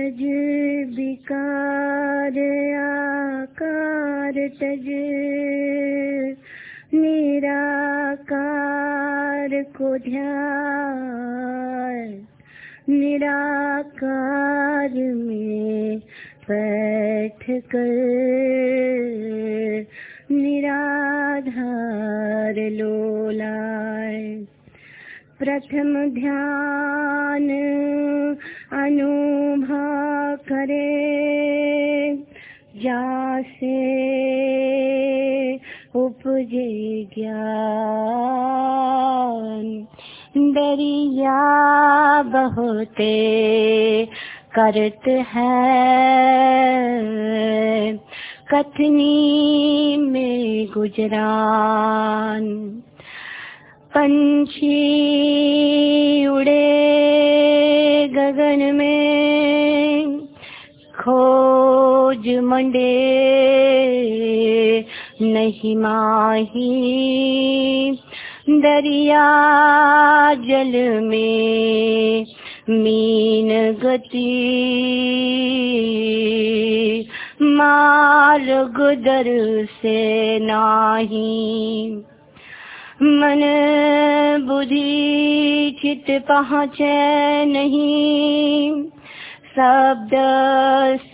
तज विकार आकार तज। निराकार को ध्यान, निराकार में बैठ कर। निराधार लोलाय, प्रथम ध्यान। अनुभव करे जासे उपजे ज्ञान। दरिया बहुते करत है कथनी में गुजरान। पंछी उड़े गगन में, खोज मंडे नहीं माही। दरिया जल में मीन गति मार गुदर से नाही। मन बुद्धि चित पहुँचे नहीं। शब्द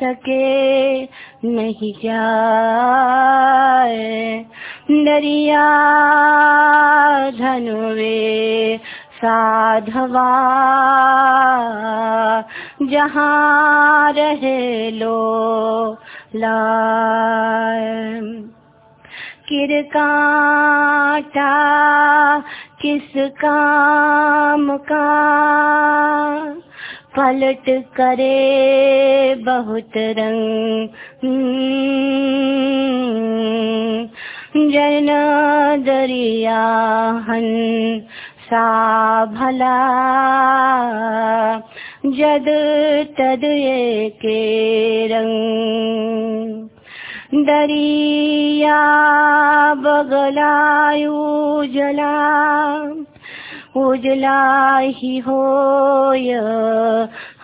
सके नहीं जाए। दरिया धनुवे साधवा। जहाँ रहे लो लाए। किरकाटा किस काम का? पलट करे बहुत रंग जन दरिया हन सा भला। जद तद के रंग। दरिया बगलायु जला उजला ही होय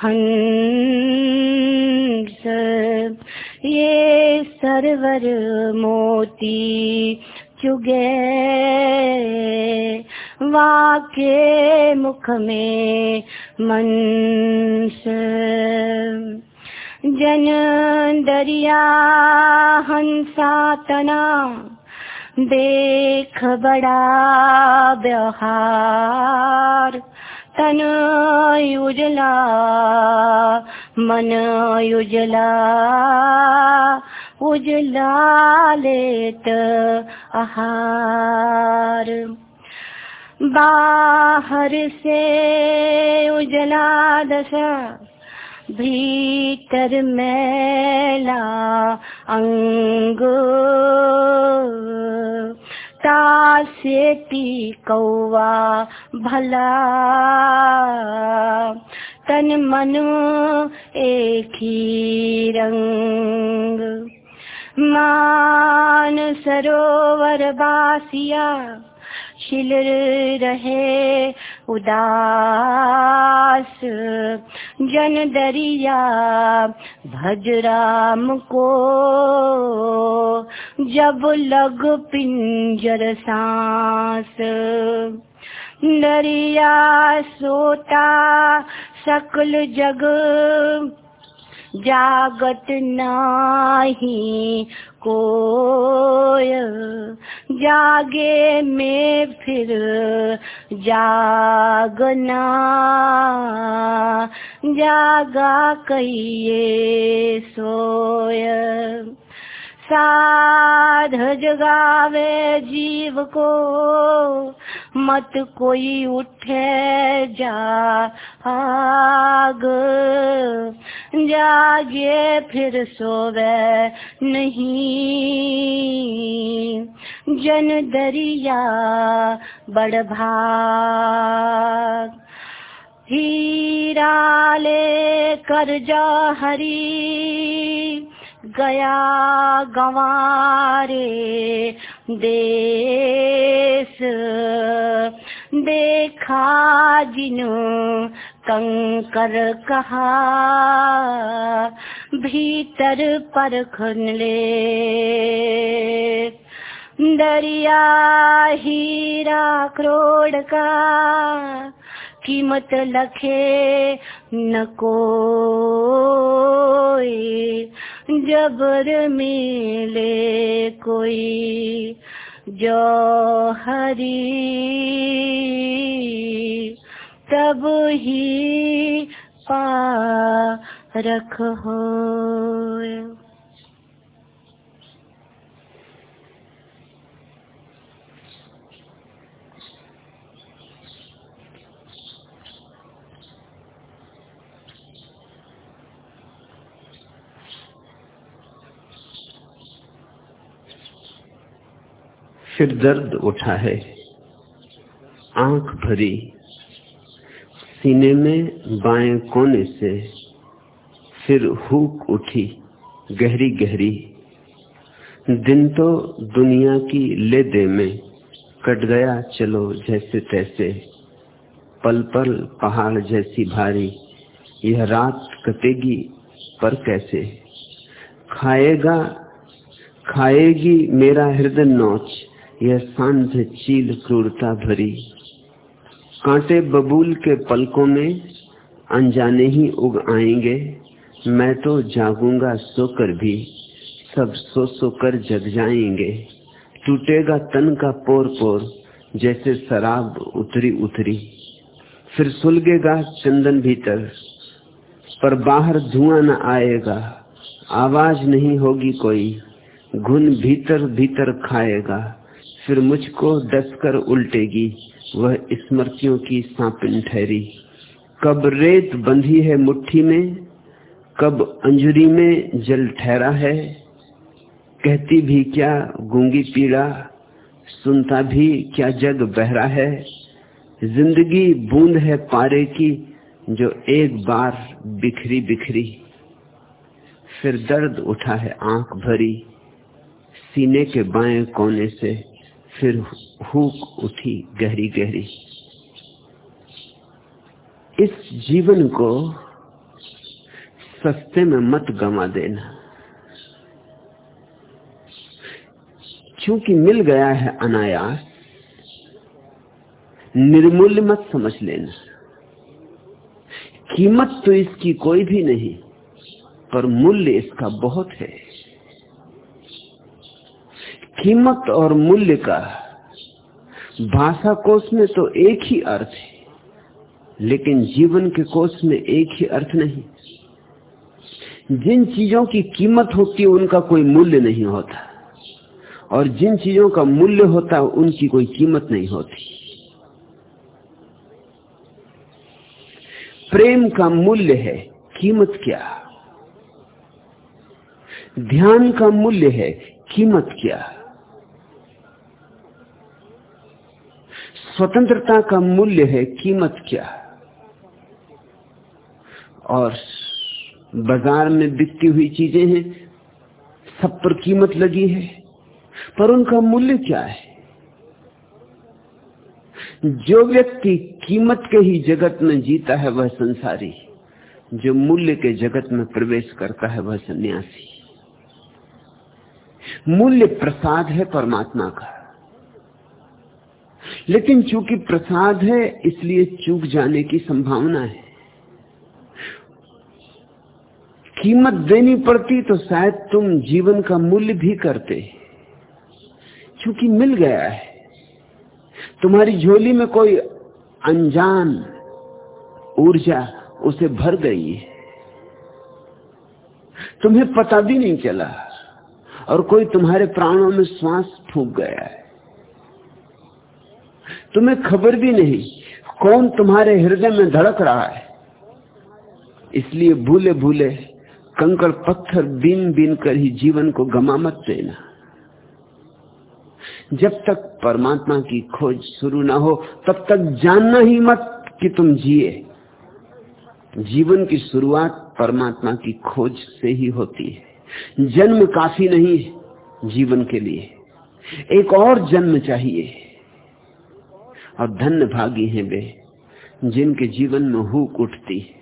हंस। ये सरवर मोती चुगे, वाके मुख में मनस जन दरिया हंसा तना देख बड़ा व्यवहार, तन उजला, मन उजला उजला लेत आहार। बाहर से उजला दशा भीतर मैला अंग तासेती कौवा भला। तन मन एक ही रंग। मान सरोवर बासिया शिल रहे उदास। जन दरिया भज राम को। जब लग पिंजर सांस दरिया सोता सकल जग। जागत नाही कोय। जागे में फिर जागना। जागा कहिए सोय। साध जगावे जीव को। मत कोई उठे जा, आग जागे, फिर सोवे नहीं। जन दरिया बड़ भाग, हीरा ले कर जा हरी। गया गंवारे, देश देखा जिन कंकर कहा, भीतर परखन ले। दरिया हीरा क्रोड़ का, कीमत लखे न को जबर मिले कोई जो हरी तब ही पा रख हो फिर दर्द उठा है। आँख भरी। सीने में बाएँ कोने से फिर हुक उठी, गहरी गहरी। दिन तो दुनिया की ले दे में कट गया, चलो जैसे तैसे। पल पल पहाड़ जैसी भारी, यह रात कटेगी पर कैसे? खाएगा, खाएगी मेरा हृदय नौच। यह शांत चील क्रूरता भरी। कांटे बबूल के पलकों में अनजाने ही उग आएँगे। मैं तो जागूँगा, सोकर भी। सब सो सो कर जग जाएँगे। टूटेगा तन का पोर पोर जैसे शराब उतरी उतरी। फिर सुलगेगा चंदन भीतर, पर बाहर धुआँ न आएगा। आवाज़ नहीं होगी कोई, घुन भीतर भीतर खाएगा। फिर मुझको डसकर उल्टेगी, वह स्मृतियों की सांपिन ठहरी। कब रेत बंधी है मुट्ठी में, कब अंजुरी में जल ठहरा है, कहती भी क्या गूँगी पीड़ा, सुनता भी क्या जग बहरा है। ज़िंदगी बूंद है पारे की, जो एक बार बिखरी बिखरी। फिर दर्द उठा है आँख भरी, सीने के बाएँ कोने से। फिर हुक उठी गहरी गहरी इस जीवन को सस्ते में मत गमा देना। क्योंकि मिल गया है अनायास निर्मूल्य मत समझ लेना। कीमत तो इसकी कोई भी नहीं, पर मूल्य इसका बहुत है। कीमत और मूल्य का भाषा कोष में तो एक ही अर्थ है, लेकिन जीवन के कोष में एक ही अर्थ नहीं। जिन चीज़ों की कीमत होती है, उनका कोई मूल्य नहीं होता, और जिन चीज़ों का मूल्य होता है, उनकी कोई कीमत नहीं होती। प्रेम का मूल्य है, कीमत क्या? ध्यान का मूल्य है, कीमत क्या? स्वतंत्रता का मूल्य है, कीमत क्या और बाज़ार में बिकती हुई चीज़ें हैं, सब पर कीमत लगी है, पर उनका मूल्य क्या है? जो व्यक्ति कीमत के ही जगत में जीता है, वह संसारी जो मूल्य के जगत में प्रवेश करता है, वह सन्यासी मूल्य प्रसाद है, परमात्मा का। लेकिन चूँकि प्रसाद है, इसलिए चूक जाने की संभावना है। कीमत देनी पड़ती तो शायद तुम जीवन का मूल्य भी करते। क्योंकि मिल गया है। तुम्हारी झोली में कोई अनजान ऊर्जा उसे भर गई है। तुम्हें पता भी नहीं चला और कोई तुम्हारे प्राणों में श्वास फूक गया है। तुम्हें खबर भी नहीं कौन तुम्हारे हृदय में धड़क रहा है। इसलिए भूले भूले कंकड़ पत्थर बीन बीन कर ही जीवन को गमा मत देना। जब तक परमात्मा की खोज शुरू ना हो, तब तक जानना ही मत कि तुम जिए। जीवन की शुरुआत परमात्मा की खोज से ही होती है। जन्म काफ़ी नहीं है जीवन के लिए। एक और जन्म चाहिए। और धन्य भागी हैं वे, जिनके जीवन में हुक उठती,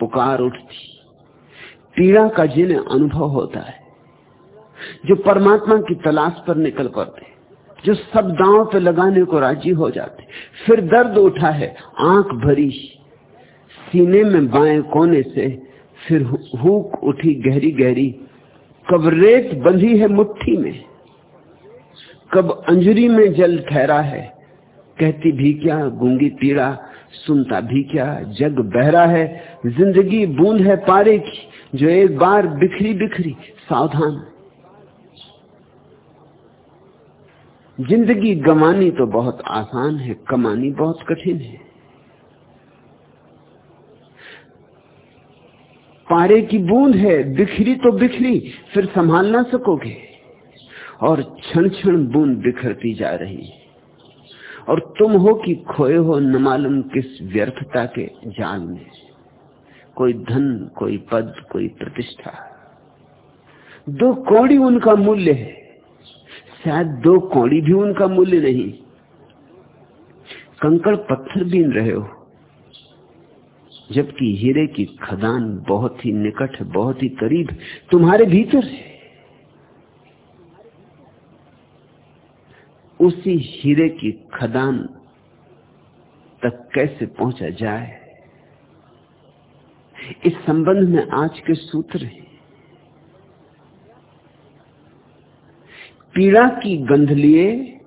पुकार उठती। पीड़ा का जिन्हें अनुभव होता है, जो परमात्मा की तलाश पर निकल पड़ते, जो सब दांव पे लगाने को राज़ी हो जाते, फिर दर्द उठा है, आँख भरी, सीने में बाएँ कोने से फिर हुक उठी गहरी गहरी, कब रेत बंधी है मुट्ठी में, कब अंजरी में जल ठहरा है कहती भी क्या, गूँगी पीड़ा सुनता भी क्या, जग बहरा है, ज़िंदगी बूंद है पारे की, जो एक बार बिखरी बिखरी सावधान। ज़िंदगी गमानी तो बहुत आसान है, कमानी बहुत कठिन है। पारे की बूंद है, बिखरी तो बिखरी, फिर संभाल ना सकोगे। और क्षण क्षण बूंद बिखरती जा रही है। और तुम हो कि खोए हो, न मालूम किस व्यर्थता के जाल में। कोई धन, कोई पद, कोई प्रतिष्ठा। दो कौड़ी उनका मूल्य है। शायद दो कौड़ी भी उनका मूल्य नहीं। कंकड़ पत्थर बीन रहे हो। जबकि हीरे की खदान बहुत ही निकट है बहुत ही करीब तुम्हारे भीतर है। उसी हीरे की खदान तक कैसे पहुँचा जाए? इस संबंध में आज के सूत्र हैं। पीड़ा की गंध लिए,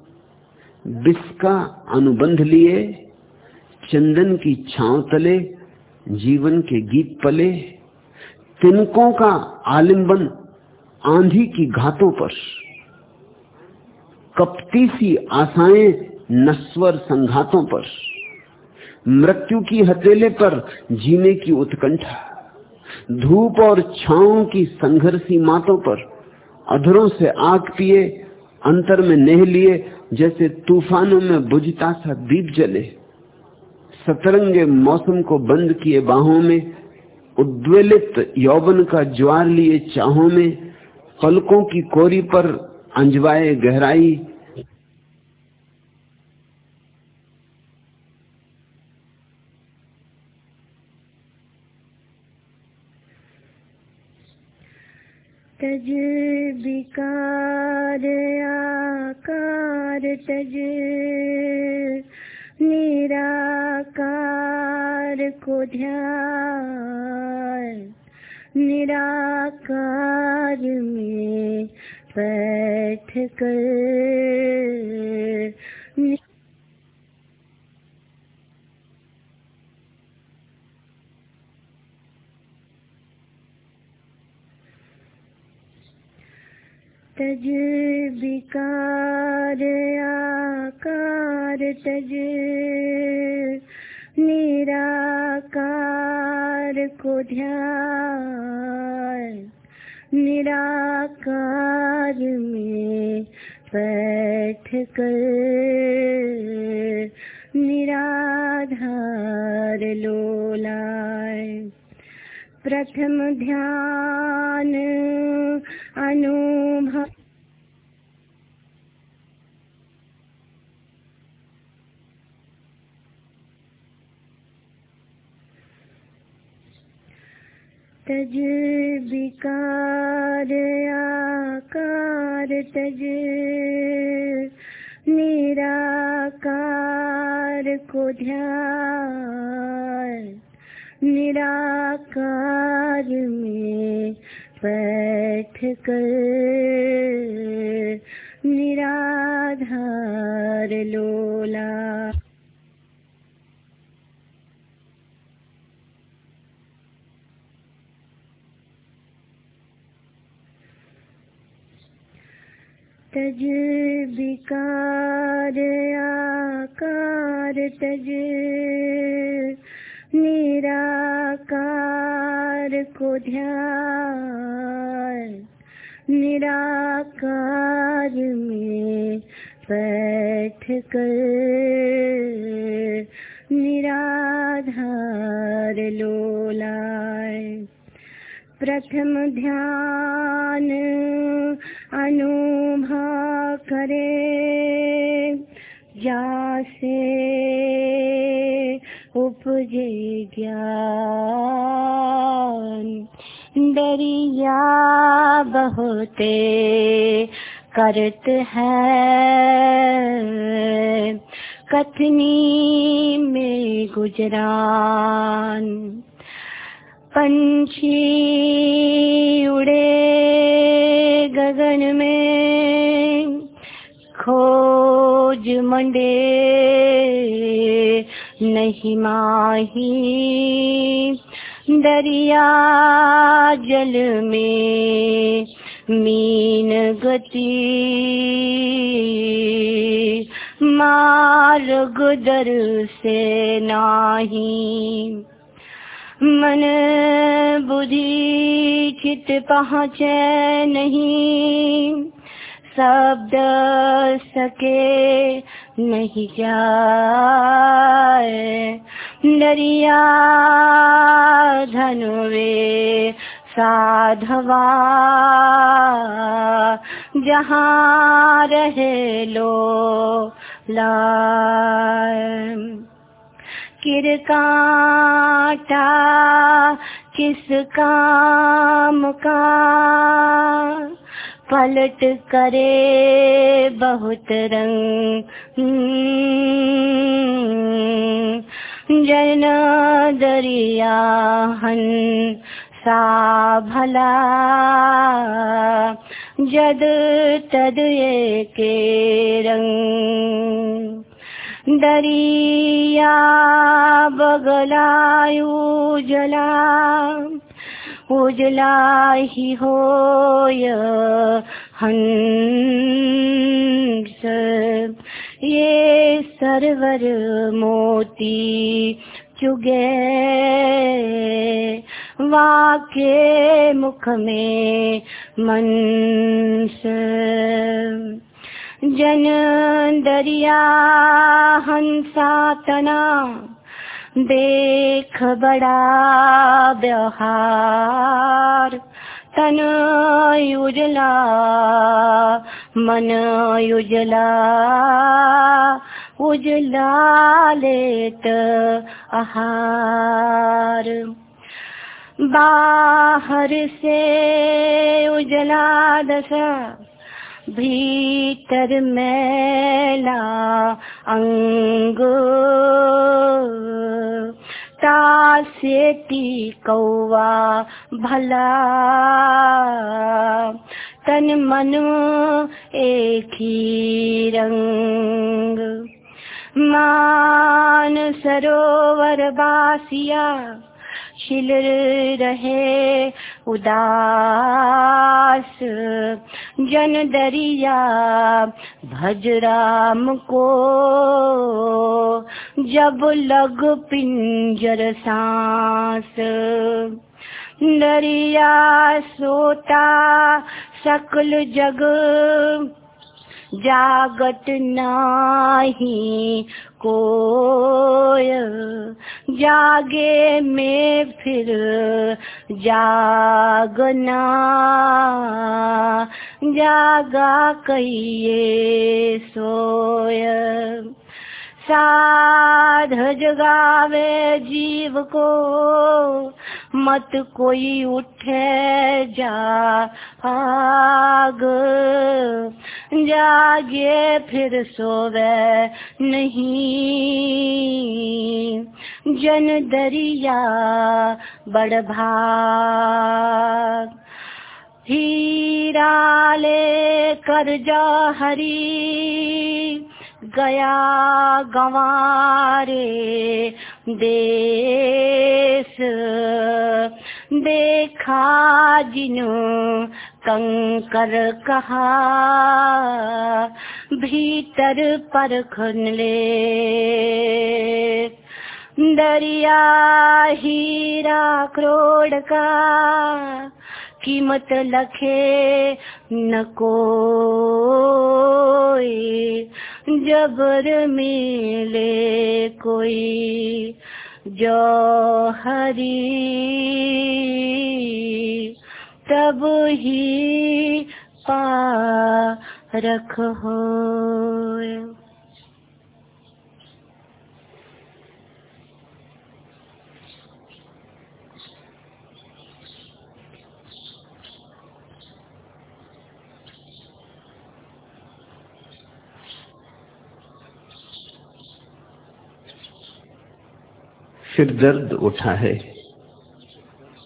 विष का अनुबंध लिए, चंदन की छांव तले, जीवन के गीत पले, तिनकों का आलिंबन आंधी की घातों पर। कपती सी आशाएँ नस्वर संघातों पर, मृत्यु की हथेले पर जीने की उत्कंठा, धूप और छाओं की संघर्षी मातों पर अधरों से आग पिए, अंतर में नेह लिए, जैसे तूफानों में बुझता सा दीप जले। सतरंगे मौसम को बंद किए बाहों में, उद्वेलित यौवन का ज्वार लिए चाहों में पलकों की कोरी पर अंजवाए गहराई। तज विकार आकार तज निराकार को ध्यान निराकार में बैठ कर। तज विकार आकार तज निराकार को ध्यान निराकार में बैठ कर निराधार लोलाय प्रथम ध्यान अनुभव तज विकार आकार तज निराकार को ध्यान निराकार में बैठ कर निराधार लोला। तज विकार आकार तज। निराकार को ध्यान, निराकार में बैठ कर। निराधार लोलाय, प्रथम ध्यान अनुभव करे जासे उपजे ज्ञान। दरिया बहुते करत है कथनी में गुजरान। पंछी उड़े गगन में, खोज मंडे नहीं माही। दरिया जल में मीन गति, मार्ग दर से नाही। मन बुद्धि चित पहुँचे नहीं। शब्द सके नहीं जाए। दरिया धनुवे साधवा। जहाँ रहे लो लाए। किरकाटा किस काम का? पलट करे बहुत रंग। जन दरिया हन सा भला। जद तद के रंग। दरिया बगलायु जला, उजला ही होय हंस। ये सरवर मोती चुगे, वाके मुख में मनस जन दरिया हंसा तना देख बड़ा व्यवहार, तन युजला मन युजला उजला लेत आहार। बाहर से उजला दशा भीतर मैला अंग तासेती कौवा भला। तन मन एक ही रंग। मान सरोवर बासिया शिल रहे, उदास। जन दरिया भजराम को। जब लग पिंजर सांस। दरिया सोता, सकल जग। जागत नाही कोय। जागे में फिर जागना। जागा कहिए सोय। साध जगावे जीव को, मत कोई उठे जा आग। जागे फिर सोवे नहीं, जन दरिया बड़ भाग। हीरा ले कर जा हरी गया गंवारे। देश देखा जिनो कंकर कहा। भीतर परखन ले। दरिया हीरा करोड़ का। कीमत लखे न कोई। जबर मिले कोई जो हरी तब ही पा रख हो फिर दर्द उठा है।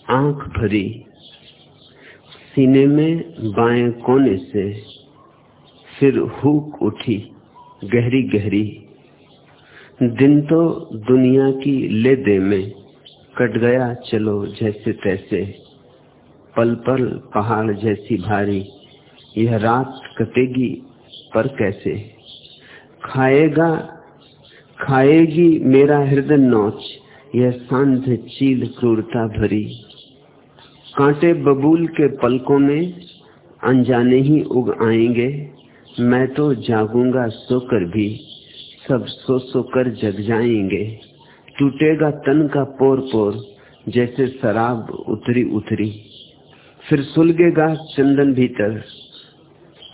आँख भरी। सीने में बाएँ कोने से फिर हुक उठी, गहरी गहरी। दिन तो दुनिया की ले दे में कट गया, चलो जैसे तैसे। पल पल पहाड़ जैसी भारी, यह रात कटेगी पर कैसे? खाएगा, खाएगी मेरा हृदय नौच। यह शांत चील क्रूरता भरी। कांटे बबूल के पलकों में अनजाने ही उग आएँगे। मैं तो जागूँगा, सोकर भी। सब सो सो कर जग जाएँगे। टूटेगा तन का पोर पोर जैसे शराब उतरी उतरी फिर सुलगेगा चंदन भीतर,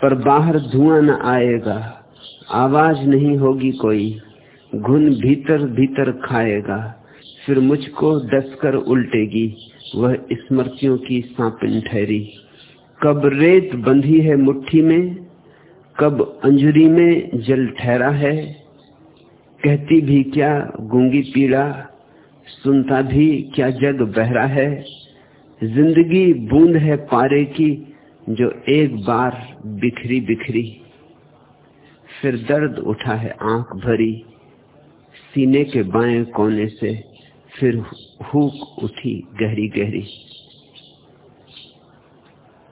पर बाहर धुआँ न आएगा। आवाज़ नहीं होगी कोई, घुन भीतर भीतर खाएगा। फिर मुझको डसकर उल्टेगी, वह स्मृतियों की सांपिन ठहरी। कब रेत बंधी है मुट्ठी में, कब अंजुरी में जल ठहरा है, कहती भी क्या गूँगी पीड़ा, सुनता भी क्या जग बहरा है। ज़िंदगी बूंद है पारे की, जो एक बार बिखरी बिखरी। फिर दर्द उठा है आँख भरी, सीने के बाएँ कोने से। फिर हुक उठी गहरी गहरी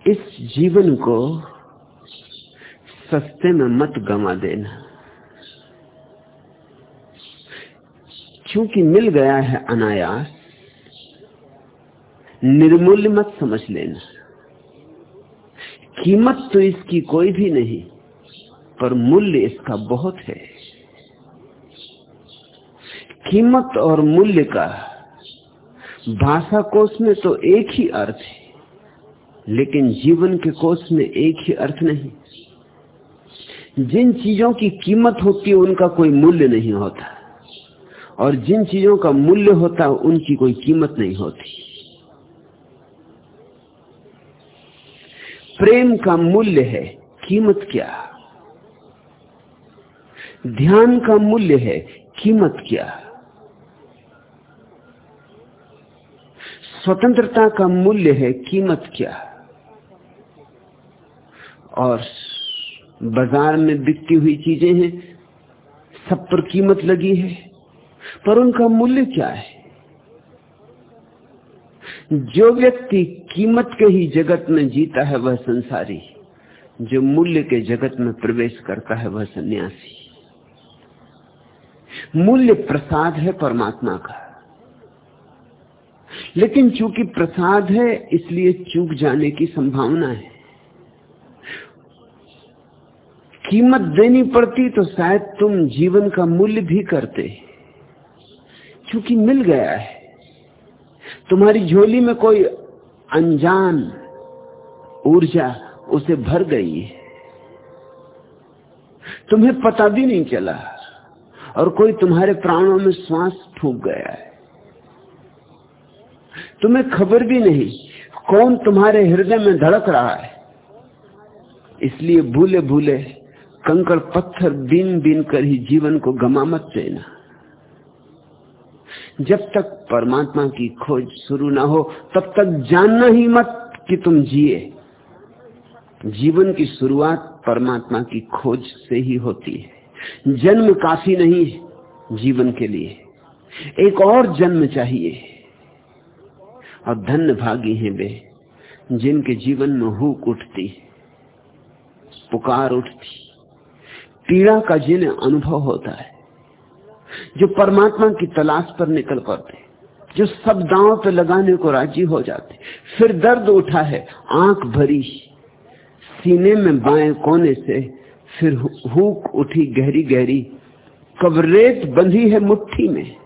इस जीवन को सस्ते में मत गवा देना। क्योंकि मिल गया है अनायास निर्मूल्य मत समझ लेना। कीमत तो इसकी कोई भी नहीं, पर मूल्य इसका बहुत है। कीमत और मूल्य का भाषा कोष में तो एक ही अर्थ है, लेकिन जीवन के कोष में एक ही अर्थ नहीं। जिन चीज़ों की कीमत होती है, उनका कोई मूल्य नहीं होता। और जिन चीज़ों का मूल्य होता है, उनकी कोई कीमत नहीं होती। प्रेम का मूल्य है, कीमत क्या? ध्यान का मूल्य है, कीमत क्या? स्वतंत्रता का मूल्य है, कीमत क्या और बाज़ार में बिकती हुई चीज़ें हैं, सब पर कीमत लगी है, पर उनका मूल्य क्या है? जो व्यक्ति कीमत के ही जगत में जीता है, वह संसारी जो मूल्य के जगत में प्रवेश करता है, वह सन्यासी मूल्य प्रसाद है परमात्मा का। लेकिन चूँकि प्रसाद है, इसलिए चूक जाने की संभावना है। कीमत देनी पड़ती तो शायद तुम जीवन का मूल्य भी करते। क्योंकि मिल गया है। तुम्हारी झोली में कोई अनजान ऊर्जा उसे भर गई है। तुम्हें पता भी नहीं चला और कोई तुम्हारे प्राणों में श्वास फूक गया है। तुम्हें खबर भी नहीं कौन तुम्हारे हृदय में धड़क रहा है। इसलिए भूले भूले कंकड़ पत्थर बीन बीन कर ही जीवन को गमा मत देना। जब तक परमात्मा की खोज शुरू ना हो, तब तक जानना ही मत कि तुम जिए। जीवन की शुरुआत परमात्मा की खोज से ही होती है। जन्म काफ़ी नहीं जीवन के लिए। एक और जन्म चाहिए। और धन्य भागी हैं वे, जिनके जीवन में हुक उठती, पुकार उठती। पीड़ा का जिन्हें अनुभव होता है, जो परमात्मा की तलाश पर निकल पड़ते, जो सब दांव पे लगाने को राज़ी हो जाते, फिर दर्द उठा है, आँख भरी, सीने में बाएँ कोने से फिर हुक उठी गहरी गहरी, कब रेत बंधी है मुट्ठी में,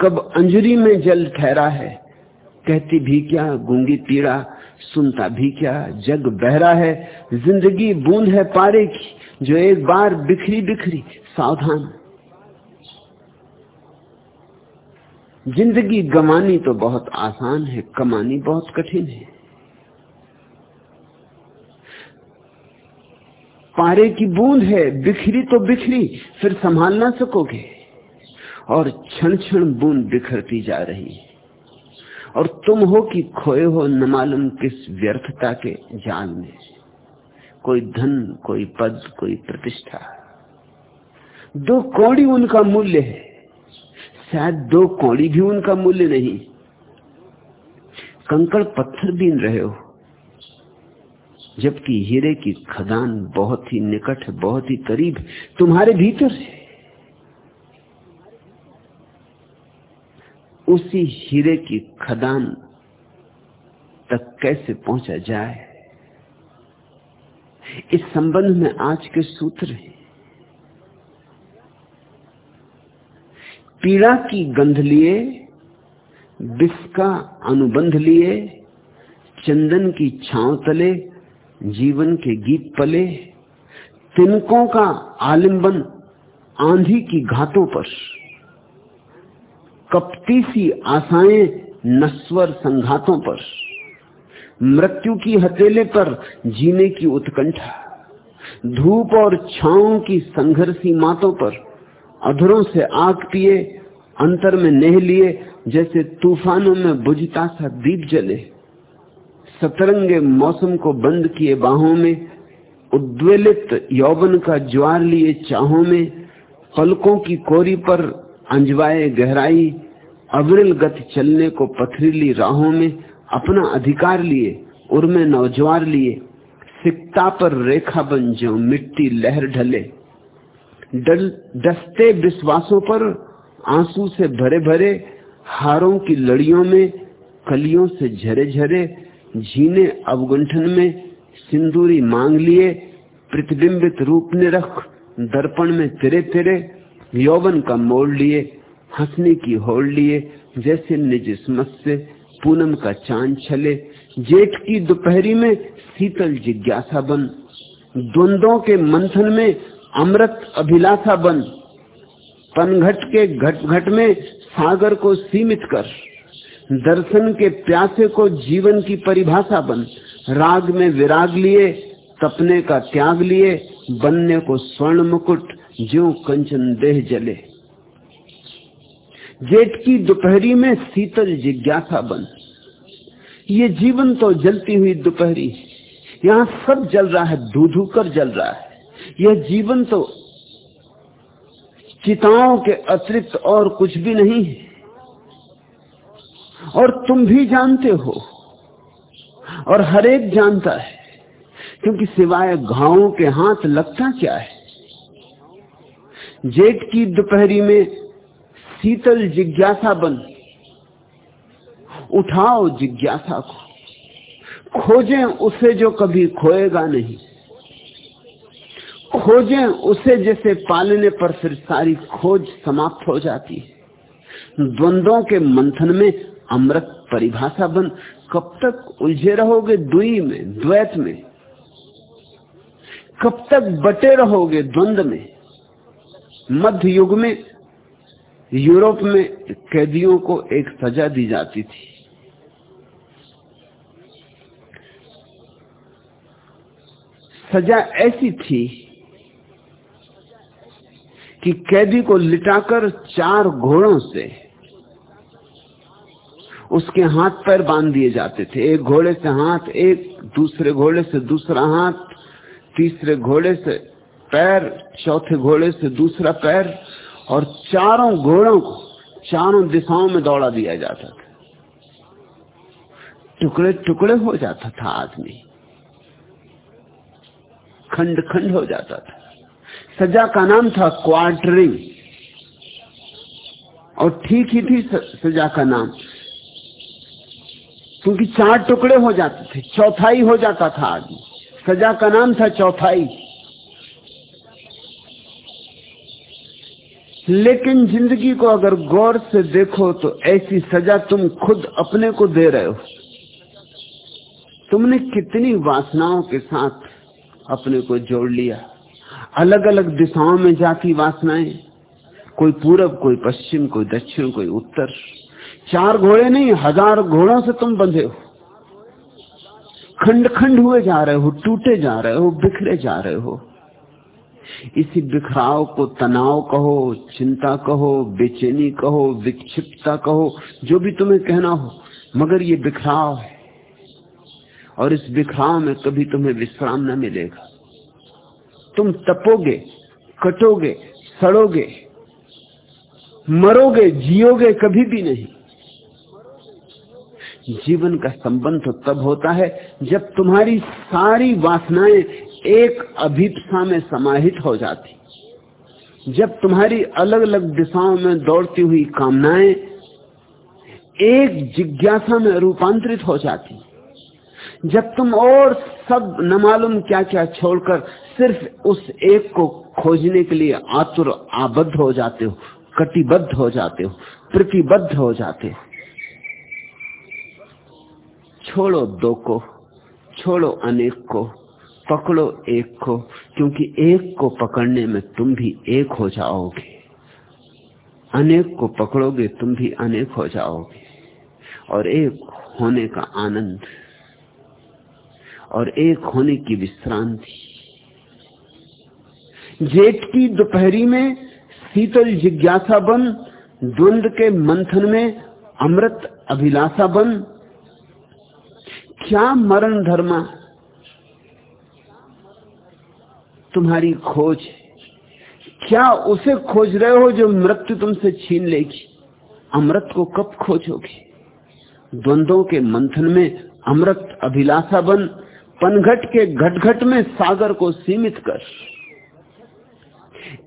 कब अंजुरी में जल ठहरा है कहती भी क्या, गूँगी पीड़ा, सुनता भी क्या, जग बहरा है, ज़िंदगी बूंद है पारे की, जो एक बार बिखरी बिखरी, सावधान। ज़िंदगी गमानी तो बहुत आसान है, कमानी बहुत कठिन है। पारे की बूंद है, बिखरी तो बिखरी, फिर संभाल ना सकोगे। और क्षण क्षण बूंद बिखरती जा रही है। और तुम हो कि खोए हो न मालूम किस व्यर्थता के जाल में। कोई धन, कोई पद, कोई प्रतिष्ठा। दो कौड़ी उनका मूल्य है। शायद दो कौड़ी भी उनका मूल्य नहीं। कंकड़ पत्थर बीन रहे हो। जबकि हीरे की खदान बहुत ही निकट है बहुत ही करीब तुम्हारे भीतर है। उसी हीरे की खदान तक कैसे पहुँचा जाए? इस संबंध में आज के सूत्र हैं। पीड़ा की गंध लिए, विष का अनुबंध लिए, चंदन की छांव तले, जीवन के गीत पले, तिनकों का आलिंबन आंधी की घाटों पर। कपटी सी आशाएँ नस्वर संघातों पर, मृत्यु की हथेले पर जीने की उत्कंठा, धूप और छाओं की संघर्षी मातों पर अधरों से आग पिए, अंतर में नेह लिए, जैसे तूफानों में बुझता सा दीप जले। सतरंगे मौसम को बंद किए बाहों में, उद्वेलित यौवन का ज्वार लिए चाहों में, पलकों की कोरी पर अंजवाए गहराई, अविरल गति चलने को पथरीली राहों में अपना अधिकार लिए, उर्मे नौजवार लिए। सिकता पर रेखा बन जो मिट्टी लहर ढले। डसते विश्वासों पर आँसू से भरे भरे, हारों की लड़ियों में कलियों से झरे झरे झीने अवगुंठन में सिंदूरी मांग लिए, प्रतिबिंबित रूप ने रख, दर्पण में तिरे तेरे यौवन का मोड़ लिए, हंसने की होड़ लिए, जैसे निज से पूनम का चाँद छले। जेठ की दोपहरी में शीतल जिज्ञासा बन। द्वंद्वों के मंथन में अमृत अभिलाषा बन। पनघट के घट घट में सागर को सीमित कर। दर्शन के प्यासे को जीवन की परिभाषा बन। राग में विराग लिए, तपने का त्याग लिए, बनने को स्वर्ण मुकुट। जो कंचन देह जले। जेठ की दोपहरी में शीतल जिज्ञासा बन। ये जीवन तो जलती हुई दोपहरी। यहाँ सब जल रहा है धू कर जल रहा है। यह जीवन तो चिताओं के अतिरिक्त और कुछ भी नहीं है। और तुम भी जानते हो, और हरेक जानता है, क्योंकि सिवाय घावों के हाथ लगता क्या है? जेठ की दोपहरी में शीतल जिज्ञासा बन। उठाओ जिज्ञासा को। खोजें उसे जो कभी खोएगा नहीं। खोजें उसे जैसे पालने पर फिर सारी खोज समाप्त हो जाती है। द्वंद्वों के मंथन में अमृत परिभाषा बन। कब तक उलझे रहोगे दुई में, द्वैत में? कब तक बटे रहोगे द्वंद्व में? मध्य युग में, यूरोप में कैदियों को एक सजा दी जाती थी। सजा ऐसी थी कि कैदी को लिटाकर चार घोड़ों से उसके हाथ पैर बाँध दिए जाते थे। एक घोड़े से हाथ, एक दूसरे घोड़े से दूसरा हाथ, तीसरे घोड़े से पैर चौथे घोड़े से दूसरा पैर और चारों घोड़ों को चारों दिशाओं में दौड़ा दिया जाता था। टुकड़े टुकड़े हो जाता था आदमी। खंड खंड हो जाता था। सजा का नाम था क्वार्टरिंग और ठीक ही थी सजा का नाम। क्योंकि चार टुकड़े हो जाते थे, चौथाई हो जाता था आदमी। सजा का नाम था चौथाई। लेकिन ज़िंदगी को अगर गौर से देखो तो ऐसी सजा तुम खुद अपने को दे रहे हो। तुमने कितनी वासनाओं के साथ अपने को जोड़ लिया। अलग अलग दिशाओं में जाती वासनाएँ, कोई पूरब, कोई पश्चिम, कोई दक्षिण, कोई उत्तर। चार घोड़े नहीं, हज़ार घोड़ों से तुम बंधे हो। खंड खंड हुए जा रहे हो, टूटे जा रहे हो, बिखरे जा रहे हो। इसी बिखराव को तनाव कहो, चिंता कहो, बेचैनी कहो, विक्षिप्तता कहो, जो भी तुम्हें कहना हो, मगर ये बिखराव है। और इस बिखराव में कभी तुम्हें विश्राम न मिलेगा। तुम तपोगे, कटोगे, सड़ोगे, मरोगे, जियोगे कभी भी नहीं। जीवन का संबंध तो तब होता है जब तुम्हारी सारी वासनाएँ एक अभिप्सा में समाहित हो जाती। जब तुम्हारी अलग अलग दिशाओं में दौड़ती हुई कामनाएँ एक जिज्ञासा में रूपांतरित हो जाती। जब तुम और सब न मालूम क्या क्या छोड़कर सिर्फ़ उस एक को खोजने के लिए आतुर, आबद्ध हो जाते हो, कटिबद्ध हो जाते हो, प्रतिबद्ध हो जाते हो। छोड़ो दो को, छोड़ो अनेक को पकड़ो एक को, क्योंकि एक को पकड़ने में तुम भी एक हो जाओगे। अनेक को पकड़ोगे, तुम भी अनेक हो जाओगे। और एक होने का आनंद, और एक होने की विश्रांति। जेठ की दोपहरी में शीतल जिज्ञासा बन, द्वंद के मंथन में अमृत अभिलाषा बन। क्या मरण धर्मा तुम्हारी खोज क्या उसे खोज रहे हो जो मृत्यु तुमसे छीन लेगी? अमृत को कब खोजोगे? द्वंद्वों के मंथन में अमृत अभिलाषा बन, पनघट के घट घट में सागर को सीमित कर।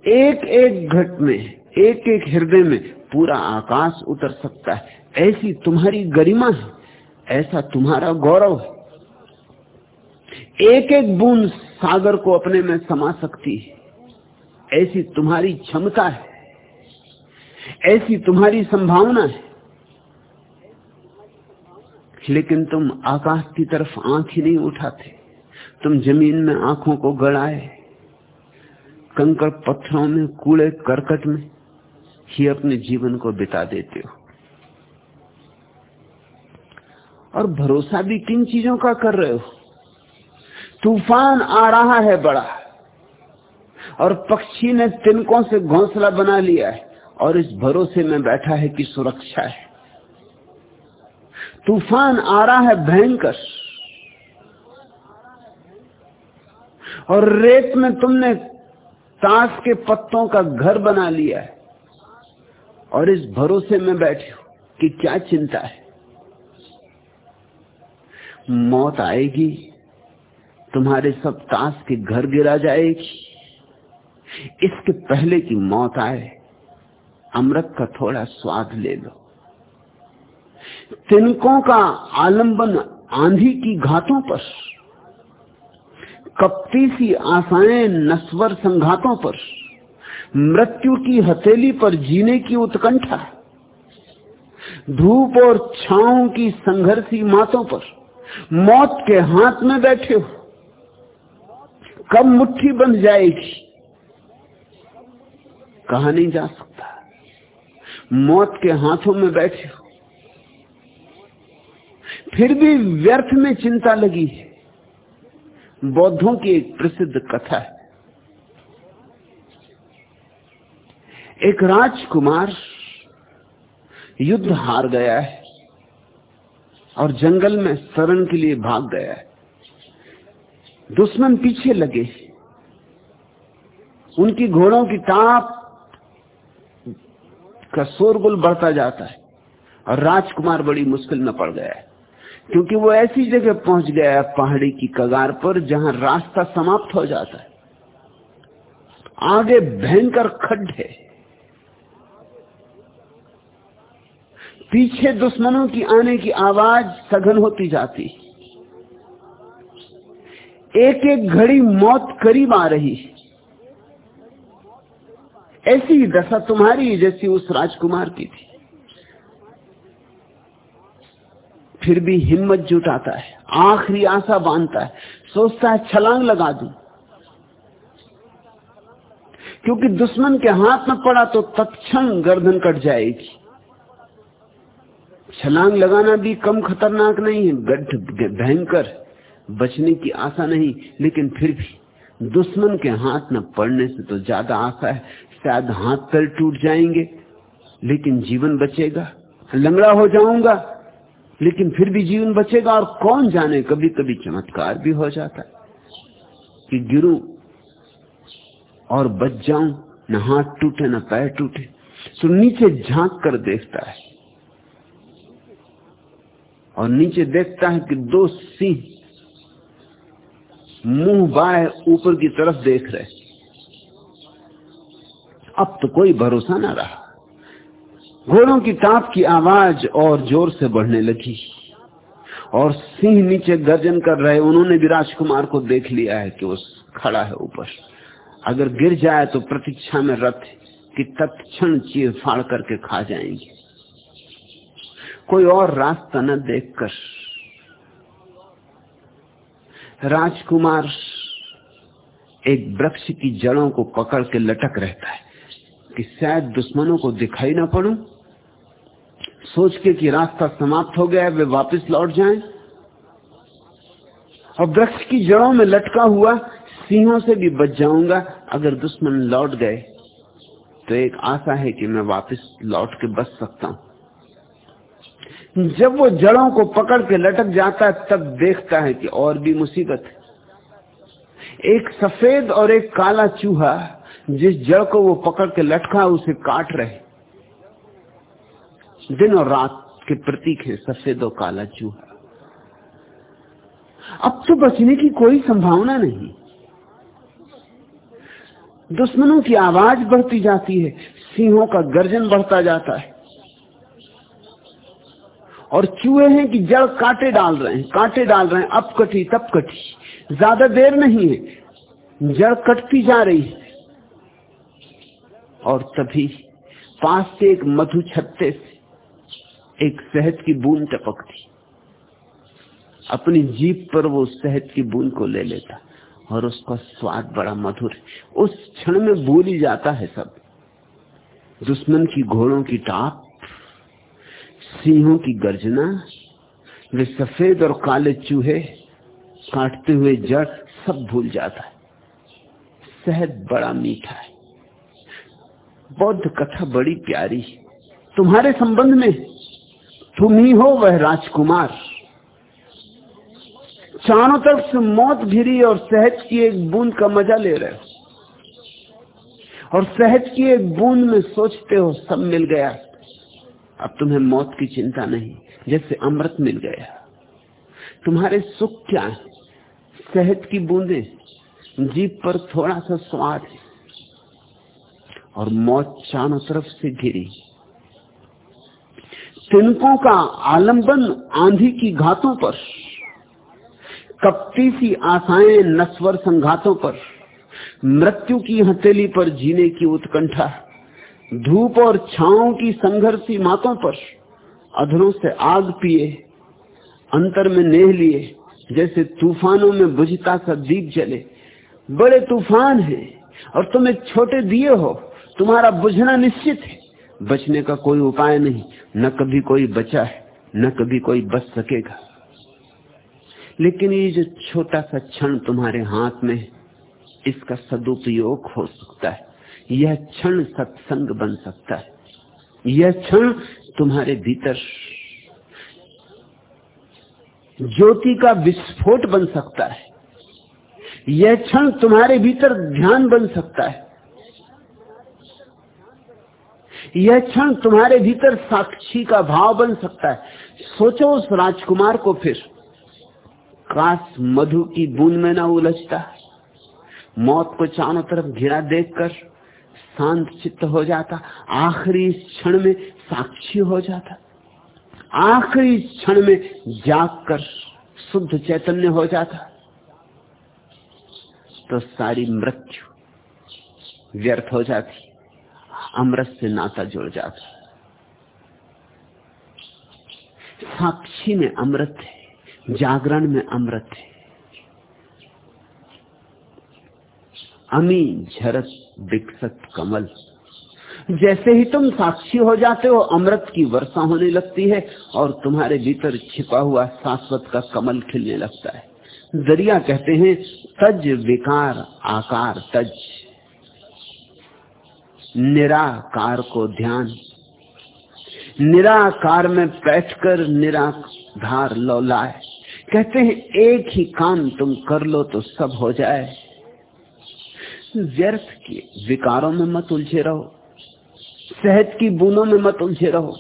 एक एक घट में एक एक हृदय में पूरा आकाश उतर सकता है। ऐसी तुम्हारी गरिमा है, ऐसा तुम्हारा गौरव है। एक एक बूंद सागर को अपने में समा सकती है। ऐसी तुम्हारी क्षमता है। ऐसी तुम्हारी संभावना है। लेकिन तुम आकाश की तरफ़ आँख ही नहीं उठाते। तुम ज़मीन में आँखों को गड़ाए। कंकड़ पत्थरों में, कूड़े करकट में ही अपने जीवन को बिता देते हो। और भरोसा भी किन चीज़ों का कर रहे हो? तूफ़ान आ रहा है बड़ा। और पक्षी ने तिनकों से घोंसला बना लिया है। और इस भरोसे में बैठा है कि सुरक्षा है। तूफ़ान आ रहा है भयंकर। और रेत में तुमने ताश के पत्तों का घर बना लिया है। और इस भरोसे में बैठे हो कि क्या चिंता है। मौत आएगी। तुम्हारे सब ताश के घर गिरा जाएगी। इसके पहले की मौत आए, अमृत का थोड़ा स्वाद ले लो। तिनकों का आलंबन आंधी की घातों पर कपती सी आशाएँ नस्वर संघातों पर, मृत्यु की हथेली पर जीने की उत्कंठा, धूप और छाओ की संघर्षी मातों पर, मौत के हाथ में बैठे हो। कब मुट्ठी बन जाएगी। कहा नहीं जा सकता। मौत के हाथों में बैठे हो। फिर भी व्यर्थ में चिंता लगी है। बौद्धों की एक प्रसिद्ध कथा है। एक राजकुमार युद्ध हार गया है और जंगल में शरण के लिए भाग गया है। दुश्मन पीछे लगे। उनकी घोड़ों की टाप का शोरगुल बढ़ता जाता है और राजकुमार बड़ी मुश्किल में पड़ गया है। क्योंकि वो ऐसी जगह पहुँच गया है पहाड़ी की कगार पर जहाँ रास्ता समाप्त हो जाता है। आगे भयंकर खड्ड है। पीछे दुश्मनों की आने की आवाज़ सघन होती जाती एक एक घड़ी मौत करीब आ रही है। ऐसी ही दशा तुम्हारी जैसी उस राजकुमार की थी। फिर भी हिम्मत जुटाता है, आखिरी आशा बांधता है, सोचता है, छलांग लगा दू। क्योंकि दुश्मन के हाथ में पड़ा तो तत्क्षण गर्दन कट जाएगी। छलांग लगाना भी कम खतरनाक नहीं है, गड्ढ भयंकर। बचने की आशा नहीं, लेकिन फिर भी दुश्मन के हाथ न पड़ने से तो ज़्यादा आशा है। शायद हाथ पैर टूट जाएँगे, लेकिन जीवन बचेगा। लंगड़ा हो जाऊँगा, लेकिन फिर भी जीवन बचेगा, और कौन जाने कभी कभी चमत्कार भी हो जाता है कि गिरू और बच जाऊँ, न हाथ टूटे, न पैर टूटे। तो नीचे झाँक कर देखता है, और नीचे देखता है कि दो सिंह मुँह बाय ऊपर की तरफ़ देख रहे। अब तो कोई भरोसा ना रहा। घोड़ों की टाप की आवाज़ और ज़ोर से बढ़ने लगी। और सिंह नीचे गर्जन कर रहे, उन्होंने भी राजकुमार को देख लिया है कि वो खड़ा है ऊपर। अगर गिर जाए तो प्रतीक्षा में रथ कि तत्क्षण चीर फाड़ करके खा जाएँगे। कोई और रास्ता न देखकर राजकुमार एक वृक्ष की जड़ों को पकड़ के लटक रहता है कि शायद दुश्मनों को दिखाई ना पड़ू। सोच के कि रास्ता समाप्त हो गया है, वे वापस लौट जाएँ। और वृक्ष की जड़ों में लटका हुआ सिंहों से भी बच जाऊँगा। अगर दुश्मन लौट गए तो एक आशा है कि मैं वापस लौट के बच सकता हूँ। जब वो जड़ों को पकड़ के लटक जाता है, तब देखता है कि और भी मुसीबत है। एक सफ़ेद और एक काला चूहा जिस जड़ को वो पकड़ के लटका, उसे काट रहे दिन और रात के प्रतीक है सफ़ेद और काला चूहा। अब तो बचने की कोई संभावना नहीं। दुश्मनों की आवाज़ बढ़ती जाती है, सिंहों का गर्जन बढ़ता जाता है। और चूहे हैं कि जड़ कांटे डाल रहे हैं, कांटे डाल रहे हैं अब कटी तब कटी ज़्यादा देर नहीं है, जड़ कटती जा रही है। और तभी पास से एक मधु छत्ते से एक शहद की बूंद टपकती। अपनी जीप पर वो शहद की बूंद को ले लेता और उसका स्वाद बड़ा मधुर है। उस क्षण में भूल ही जाता है सब। दुश्मन की घोड़ों की टाप सिंहों की गर्जना वे सफ़ेद और काले चूहे काटते हुए जड़ सब भूल जाता है। शहद बड़ा मीठा है। बौद्ध कथा बड़ी प्यारी तुम्हारे संबंध में तुम ही हो वह राजकुमार। चारों तरफ़ से मौत घिरी और सहज की एक बूंद का मज़ा ले रहे हो। और सहज की एक बूंद में सोचते हो सब मिल गया। अब तुम्हें मौत की चिंता नहीं, जैसे अमृत मिल गया। तुम्हारे सुख क्या है? सहज की बूंदे जीप पर थोड़ा सा स्वाद और मौत चारों तरफ़ से घिरी। तिनकों का आलंबन आंधी की घातों पर कपटी सी आशाएँ नस्वर संघातों पर, मृत्यु की हथेली पर जीने की उत्कंठा। धूप और छाओं की संघर्षी मातों पर अधरों से आग पिए, अंतर में नेह लिए, जैसे तूफानों में बुझता सा दीप जले। बड़े तूफ़ान है और तुम एक छोटे दिए हो, तुम्हारा बुझना निश्चित है। बचने का कोई उपाय नहीं, न कभी कोई बचा है, न कभी कोई बच सकेगा। लेकिन ये जो छोटा सा क्षण तुम्हारे हाथ में इसका सदुपयोग हो सकता है। यह क्षण सत्संग बन सकता है। यह क्षण तुम्हारे भीतर ज्योति का विस्फोट बन सकता है। यह क्षण तुम्हारे भीतर ध्यान बन सकता है। यह क्षण तुम्हारे भीतर साक्षी का भाव बन सकता है। सोचो उस राजकुमार को फिर। काश मधु की बूंद में ना उलझता। मौत को चारों तरफ़ घिरा देखकर शांत चित्त हो जाता, आखिरी क्षण में साक्षी हो जाता। आखिरी क्षण में जागकर शुद्ध चैतन्य हो जाता। तो सारी मृत्यु व्यर्थ हो जाती, अमृत से नाता जुड़ जाता। साक्षी में अमृत है, जागरण में अमृत है। अमी झरत विकसत कमल। जैसे ही तुम साक्षी हो जाते हो, अमृत की वर्षा होने लगती है और तुम्हारे भीतर छिपा हुआ शाश्वत का कमल खिलने लगता है। दरिया कहते हैं, तज विकार आकार तज। निराकार को ध्यान। निराकार में बैठकर निराधार लौलाए। कहते हैं, एक ही काम तुम कर लो तो सब हो जाए। व्यर्थ के विकारों में मत उलझे रहो। शहद की बूंदों में मत उलझे रहो।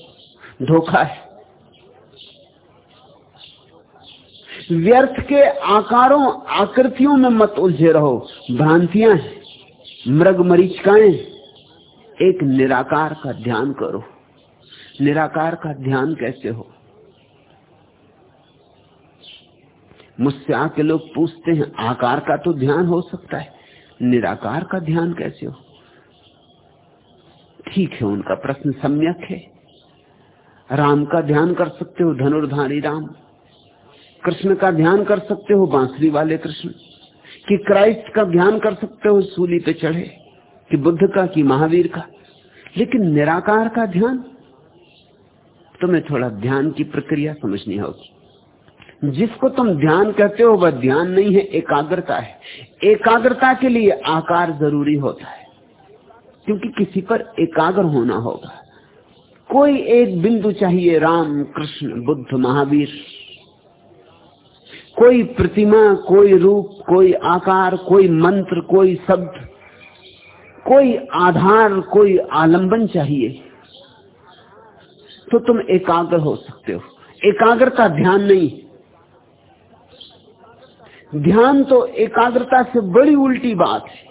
धोखा है। व्यर्थ के आकारों, आकृतियों में मत उलझे रहो। भ्रांतियाँ हैं, मृग मरीचिकाएँ एक निराकार का ध्यान करो। निराकार का ध्यान कैसे हो? मुझसे आके लोग पूछते हैं, आकार का तो ध्यान हो सकता है। निराकार का ध्यान कैसे हो? ठीक है, उनका प्रश्न सम्यक है। राम का ध्यान कर सकते हो, धनुर्धारी राम। कृष्ण का ध्यान कर सकते हो, बांसुरी वाले कृष्ण। कि क्राइस्ट का ध्यान कर सकते हो, सूली पे चढ़े। कि बुद्ध का, कि महावीर का। लेकिन निराकार का ध्यान? तुम्हें थोड़ा ध्यान की प्रक्रिया समझनी होगी। जिसको तुम ध्यान कहते हो, वह ध्यान नहीं है, एकाग्रता है। एकाग्रता के लिए आकार ज़रूरी होता है, क्योंकि किसी पर एकाग्र होना होगा। कोई एक बिंदु चाहिए, राम, कृष्ण, बुद्ध, महावीर। कोई प्रतिमा, कोई रूप, कोई आकार, कोई मंत्र, कोई शब्द, कोई आधार, कोई आलंबन चाहिए तो तुम एकाग्र हो सकते हो। एकाग्रता ध्यान नहीं ध्यान तो एकाग्रता से बड़ी उल्टी बात है।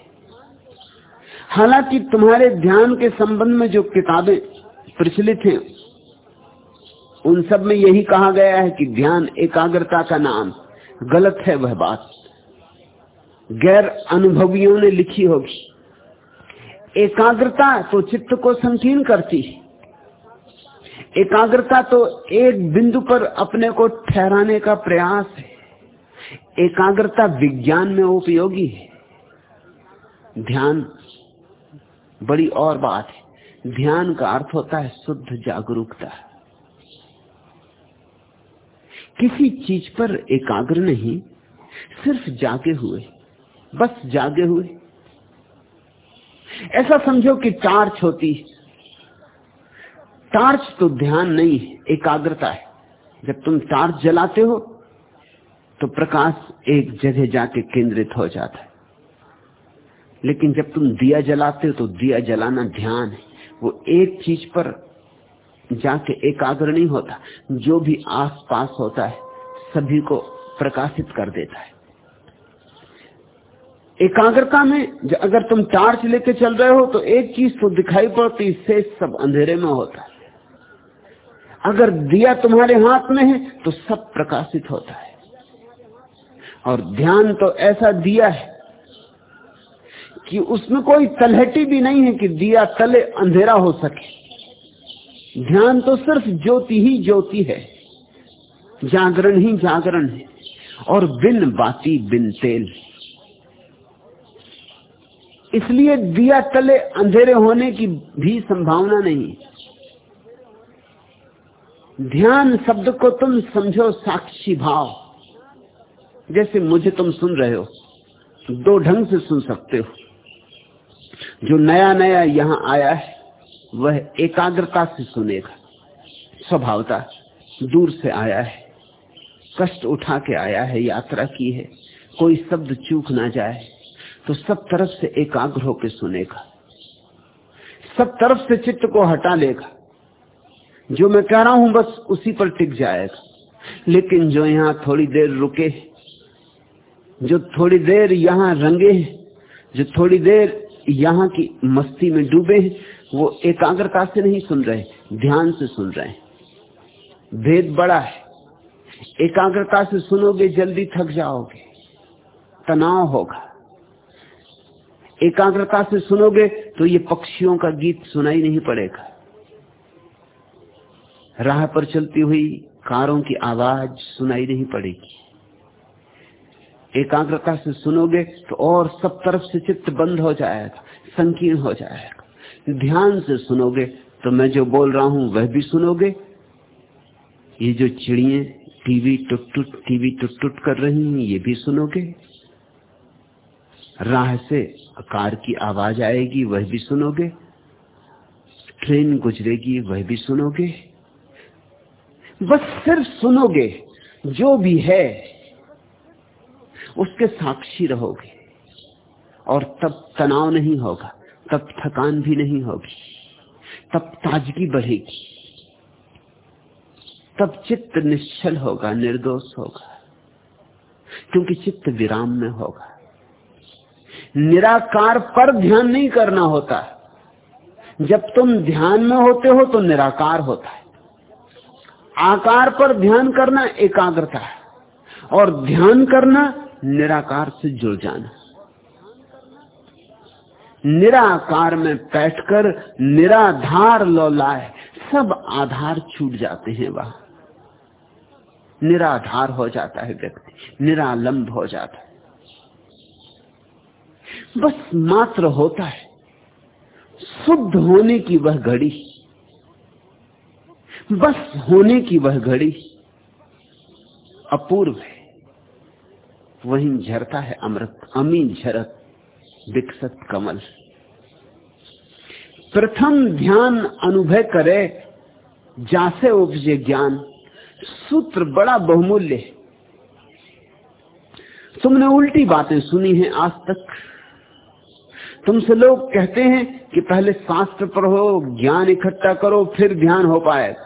हालाँकि तुम्हारे ध्यान के संबंध में जो किताबें प्रचलित हैं, उन सब में यही कहा गया है कि ध्यान एकाग्रता का नाम गलत है वह बात। गैर अनुभवियों ने लिखी होगी। एकाग्रता तो चित्त को संकीर्ण करती है। एकाग्रता तो एक बिंदु पर अपने को ठहराने का प्रयास है। एकाग्रता विज्ञान में उपयोगी है। ध्यान बड़ी और बात है। ध्यान का अर्थ होता है शुद्ध जागरूकता। किसी चीज़ पर एकाग्र नहीं, सिर्फ़ जागे हुए, बस जागे हुए। ऐसा समझो कि टार्च होती टार्च तो ध्यान नहीं, एकाग्रता है। जब तुम टार्च जलाते हो तो प्रकाश एक जगह जाके केंद्रित हो जाता है। लेकिन जब तुम दिया जलाते हो तो दिया जलाना ध्यान है। वो एक चीज़ पर जाके एकाग्र नहीं होता। जो भी आसपास होता है, सभी को प्रकाशित कर देता है। एकाग्रता में अगर तुम टार्च लेके चल रहे हो तो एक चीज़ तो दिखाई पड़ती से सब अंधेरे में होता है। अगर दिया तुम्हारे हाथ में है तो सब प्रकाशित होता है। और ध्यान तो ऐसा दिया है कि उसमें कोई तलहटी भी नहीं है कि दिया तले अंधेरा हो सके। ध्यान तो सिर्फ़ ज्योति ही ज्योति है, जागरण ही जागरण है, और बिन बाती बिन तेल। इसलिए दिया तले अंधेरे होने की भी संभावना नहीं ध्यान शब्द को तुम समझो साक्षी भाव। जैसे मुझे तुम सुन रहे हो, दो ढंग से सुन सकते हो। जो नया नया यहाँ आया है, वह एकाग्रता से सुनेगा, स्वभावता दूर से आया है। कष्ट उठा के आया है, यात्रा की है, कोई शब्द चूक ना जाए तो सब तरफ़ से एकाग्र होकर सुनेगा। सब तरफ़ से चित्त को हटा लेगा। जो मैं कह रहा हूँ, बस उसी पर टिक जाएगा। लेकिन जो यहाँ थोड़ी देर रुके जो थोड़ी देर यहाँ रंगे हैं जो थोड़ी देर यहाँ की मस्ती में डूबे हैं वो एकाग्रता से नहीं सुन रहे, ध्यान से सुन रहे। भेद बड़ा है। एकाग्रता से सुनोगे, जल्दी थक जाओगे। तनाव होगा। एकाग्रता से सुनोगे तो ये पक्षियों का गीत सुनाई नहीं पड़ेगा। राह पर चलती हुई कारों की आवाज़ सुनाई नहीं पड़ेगी। एकाग्रता से सुनोगे तो और सब तरफ़ से चित्त बंद हो जाएगा, संकीर्ण हो जाएगा। ध्यान से सुनोगे तो मैं जो बोल रहा हूँ वह भी सुनोगे। ये जो चिड़िए टीवी टुट टुट टीवी टुट टुट कर रही हैं, ये भी सुनोगे। राह से कार की आवाज़ आएगी, वह भी सुनोगे। ट्रेन गुजरेगी, वह भी सुनोगे। बस सिर्फ़ सुनोगे, जो भी है उसके साक्षी रहोगे। और तब तनाव नहीं होगा, तब थकान भी नहीं होगी, तब ताजगी बढ़ेगी। तब चित्त निश्चल होगा, निर्दोष होगा, क्योंकि चित्त विराम में होगा। निराकार पर ध्यान नहीं करना होता। जब तुम ध्यान में होते हो तो निराकार होता है। आकार पर ध्यान करना एकाग्रता है, और ध्यान करना निराकार से जुड़ जाना। निराकार में बैठकर निराधार लौलाए, सब आधार छूट जाते हैं वह। निराधार हो जाता है व्यक्ति, निरालंब हो जाता है। बस मात्र होता है, शुद्ध होने की वह घड़ी। बस होने की वह घड़ी अपूर्व है। वहीं झरता है अमृत अमी झरत, विकसत कमल। प्रथम ध्यान अनुभव करे, जासे उपजे ज्ञान। सूत्र बड़ा बहुमूल्य है। तुमने उल्टी बातें सुनी हैं आज तक। तुमसे लोग कहते हैं कि पहले शास्त्र पढ़ो, ज्ञान इकट्ठा करो, फिर ध्यान हो पाएगा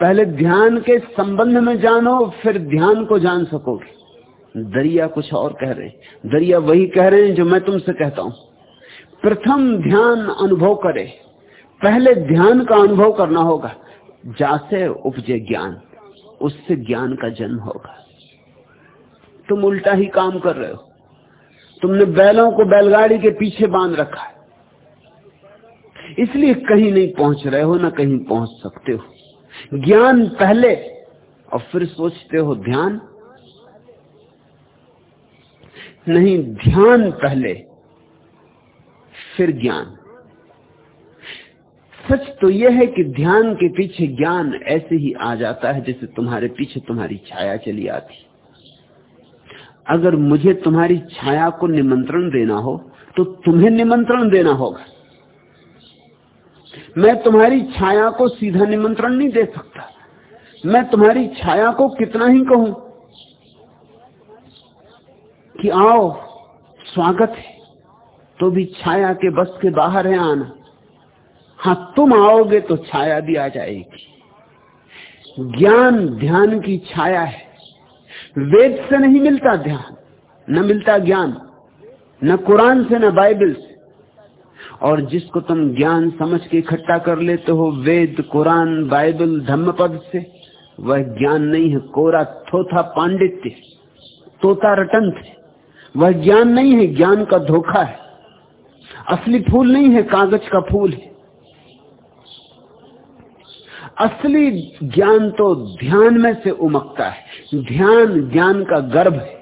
पहले ध्यान के संबंध में जानो, फिर ध्यान को जान सकोगे। दरिया कुछ और कह रहे हैं। दरिया वही कह रहे हैं जो मैं तुमसे कहता हूँ। प्रथम ध्यान अनुभव करे। पहले ध्यान का अनुभव करना होगा। जासे उपजे ज्ञान। उससे ज्ञान का जन्म होगा। तुम उल्टा ही काम कर रहे हो। तुमने बैलों को बैलगाड़ी के पीछे बाँध रखा है। इसलिए कहीं नहीं पहुँच रहे हो, ना कहीं पहुँच सकते हो। ज्ञान पहले और फिर सोचते हो ध्यान। नहीं, ध्यान पहले, फिर ज्ञान। सच तो यह है कि ध्यान के पीछे ज्ञान ऐसे ही आ जाता है जैसे तुम्हारे पीछे तुम्हारी छाया चली आती। अगर मुझे तुम्हारी छाया को निमंत्रण देना हो तो तुम्हें निमंत्रण देना होगा। मैं तुम्हारी छाया को सीधा निमंत्रण नहीं दे सकता। मैं तुम्हारी छाया को कितना ही कहूँ कि आओ, स्वागत है। तो भी छाया के बस के बाहर है आना। हाँ तुम आओगे तो छाया भी आ जाएगी। ज्ञान, ध्यान की छाया है। वेद से नहीं मिलता ध्यान, न मिलता ज्ञान, न कुरान से, न बाइबल से। और जिसको तुम ज्ञान समझ के इकट्ठा कर लेते हो, वेद, कुरान, बाइबल धम्म पद से, वह ज्ञान नहीं है। कोरा थोथा पांडित्य, तोता रटन थे वह ज्ञान नहीं है, ज्ञान का धोखा है। असली फूल नहीं है, कागज़ का फूल है। असली ज्ञान तो ध्यान में से उमकता है। ध्यान, ज्ञान का गर्भ है।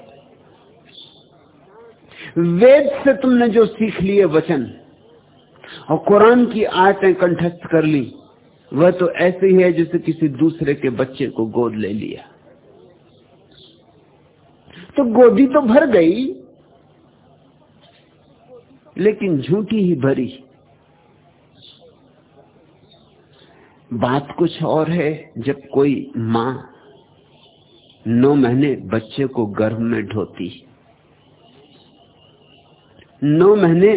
वेद से तुमने जो सीख लिए वचन, और कुरान की आयतें कंठस्थ कर ली, वह तो ऐसे ही है जैसे किसी दूसरे के बच्चे को गोद ले लिया। तो गोदी तो भर गई, लेकिन झूठी ही भरी। बात कुछ और है, जब कोई माँ नौ महीने बच्चे को गर्भ में ढोती। नौ महीने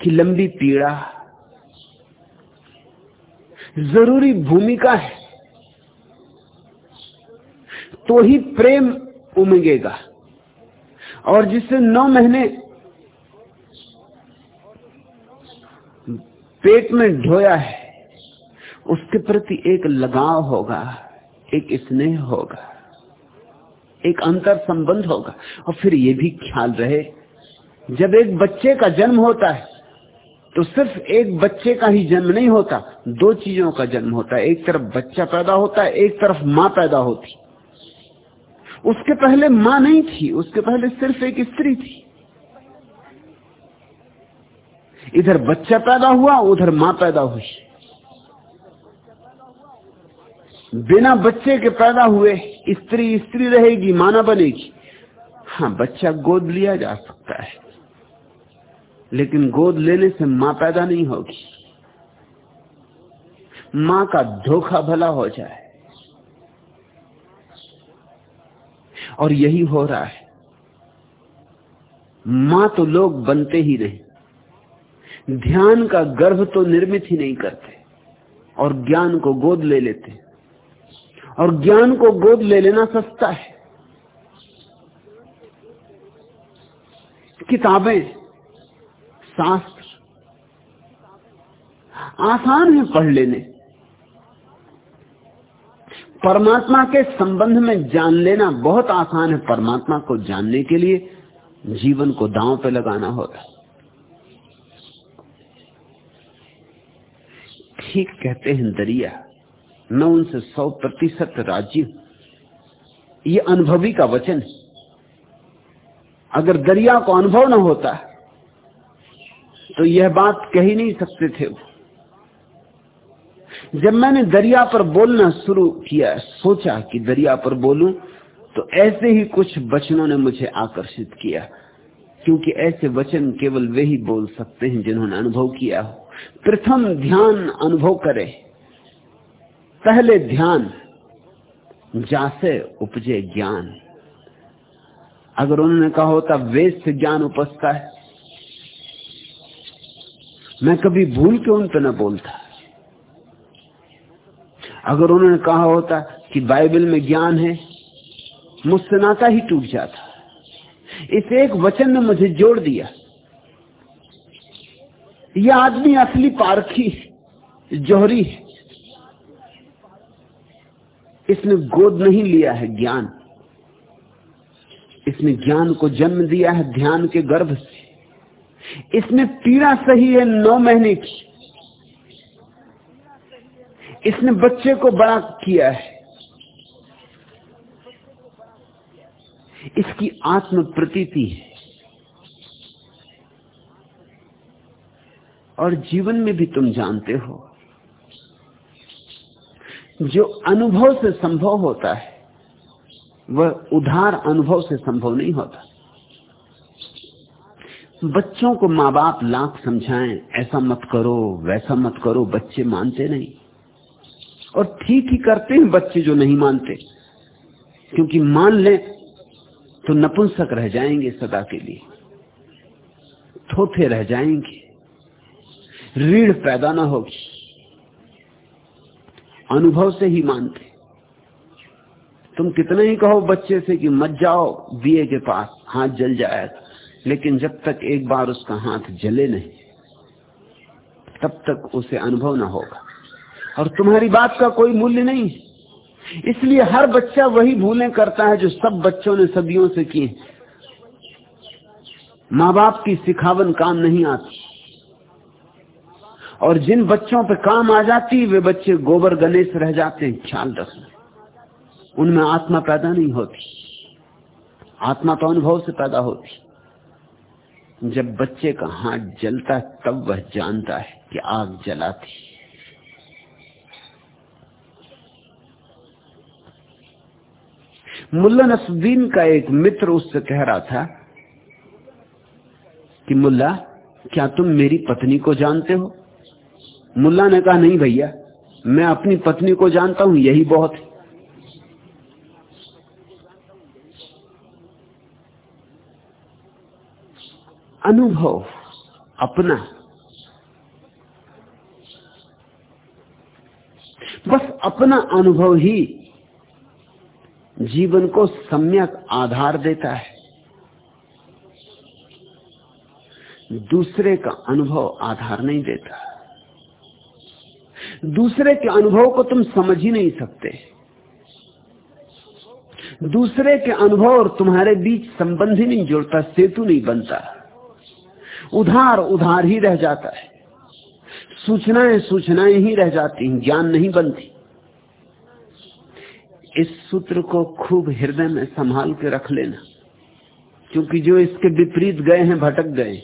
की लंबी पीड़ा ज़रूरी भूमिका है। तो ही प्रेम उमगेगा। और जिससे नौ महीने पेट में ढोया है, उसके प्रति एक लगाव होगा, एक स्नेह होगा, एक अंतर संबंध होगा। और फिर ये भी ख्याल रहे, जब एक बच्चे का जन्म होता है तो सिर्फ़ एक बच्चे का ही जन्म नहीं होता, दो चीज़ों का जन्म होता है। एक तरफ़ बच्चा पैदा होता है, एक तरफ़ माँ पैदा होती उसके पहले माँ नहीं थी, उसके पहले सिर्फ़ एक स्त्री थी। इधर बच्चा पैदा हुआ, उधर माँ पैदा हुई। बिना बच्चे के पैदा हुए, स्त्री स्त्री रहेगी माना बनेगी। हाँ बच्चा गोद लिया जा सकता है, लेकिन गोद लेने से माँ पैदा नहीं होगी। माँ का धोखा भला हो जाए। और यही हो रहा है। माँ तो लोग बनते ही नहीं। ध्यान का गर्भ तो निर्मित ही नहीं करते और ज्ञान को गोद ले लेते। और ज्ञान को गोद ले लेना सस्ता है। किताबें, शास्त्र, आसान है पढ़ लेने। परमात्मा के संबंध में जान लेना बहुत आसान है। परमात्मा को जानने के लिए जीवन को दांव पे लगाना होता ठीक कहते हैं दरिया, मैं उनसे सौ प्रतिशत राज़ी ये अनुभवी का वचन है। अगर दरिया को अनुभव न होता तो यह बात कह ही नहीं सकते थे जब मैंने दरिया पर बोलना शुरू किया, सोचा कि दरिया पर बोलूँ तो ऐसे ही कुछ वचनों ने मुझे आकर्षित किया। क्योंकि ऐसे वचन केवल वे ही बोल सकते हैं जिन्होंने अनुभव किया हो। प्रथम ध्यान अनुभव करे। पहले ध्यान, जासे उपजे ज्ञान। अगर उन्होंने कहा होता, वेद से ज्ञान उपजता है। मैं कभी भूल के उन पर न बोलता। अगर उन्होंने कहा होता कि बाइबल में ज्ञान है, मुझसे नाता ही टूट जाता। इस एक वचन ने मुझे जोड़ दिया। यह आदमी असली पारखी, जोहरी है। इसने गोद नहीं लिया है ज्ञान। इसने ज्ञान को जन्म दिया है ध्यान के गर्भ से। इसने पीड़ा सही है नौ महीने की। इसने बच्चे को बड़ा किया है। इसकी आत्म प्रतीति है। और जीवन में भी तुम जानते हो, जो अनुभव से संभव होता है, वह उधार अनुभव से संभव नहीं होता। बच्चों को माँ बाप लाख समझाएँ, ऐसा मत करो, वैसा मत करो, बच्चे मानते नहीं। और ठीक ही करते हैं बच्चे जो नहीं मानते। क्योंकि मान ले तो नपुंसक रह जाएँगे सदा के लिए। थोथे रह जाएँगे। रीढ़ पैदा ना होगी। अनुभव से ही मानते। तुम कितना ही कहो बच्चे से कि मत जाओ दिए के पास हाथ जल जाएगा लेकिन जब तक एक बार उसका हाथ जले नहीं, तब तक उसे अनुभव ना होगा। और तुम्हारी बात का कोई मूल्य नहीं। इसलिए हर बच्चा वही भूलें करता है जो सब बच्चों ने सदियों से किए। माँ बाप की सिखावन काम नहीं आती। और जिन बच्चों पे काम आ जाती, वे बच्चे गोबर गणेश रह जाते हैं ख्याल रखना उनमें आत्मा पैदा नहीं होती। आत्मा तो अनुभव से पैदा होती। जब बच्चे का हाथ जलता है, तब वह जानता है कि आग जलाती। मुल्ला नसुद्दीन का एक मित्र उससे कह रहा था कि मुल्ला, क्या तुम मेरी पत्नी को जानते हो? मुल्ला ने कहा, नहीं भैया, मैं अपनी पत्नी को जानता हूँ, यही बहुत है। अनुभव अपना। बस अपना अनुभव ही जीवन को सम्यक आधार देता है। दूसरे का अनुभव आधार नहीं देता। दूसरे के अनुभव को तुम समझ ही नहीं सकते। दूसरे के अनुभव और तुम्हारे बीच संबंध ही नहीं जुड़ता, सेतु नहीं बनता। उधार उधार ही रह जाता है। सूचनाएँ सूचनाएँ ही रह जाती हैं, ज्ञान नहीं बनती। इस सूत्र को खूब हृदय में संभाल के रख लेना। क्योंकि जो इसके विपरीत गए हैं, भटक गए।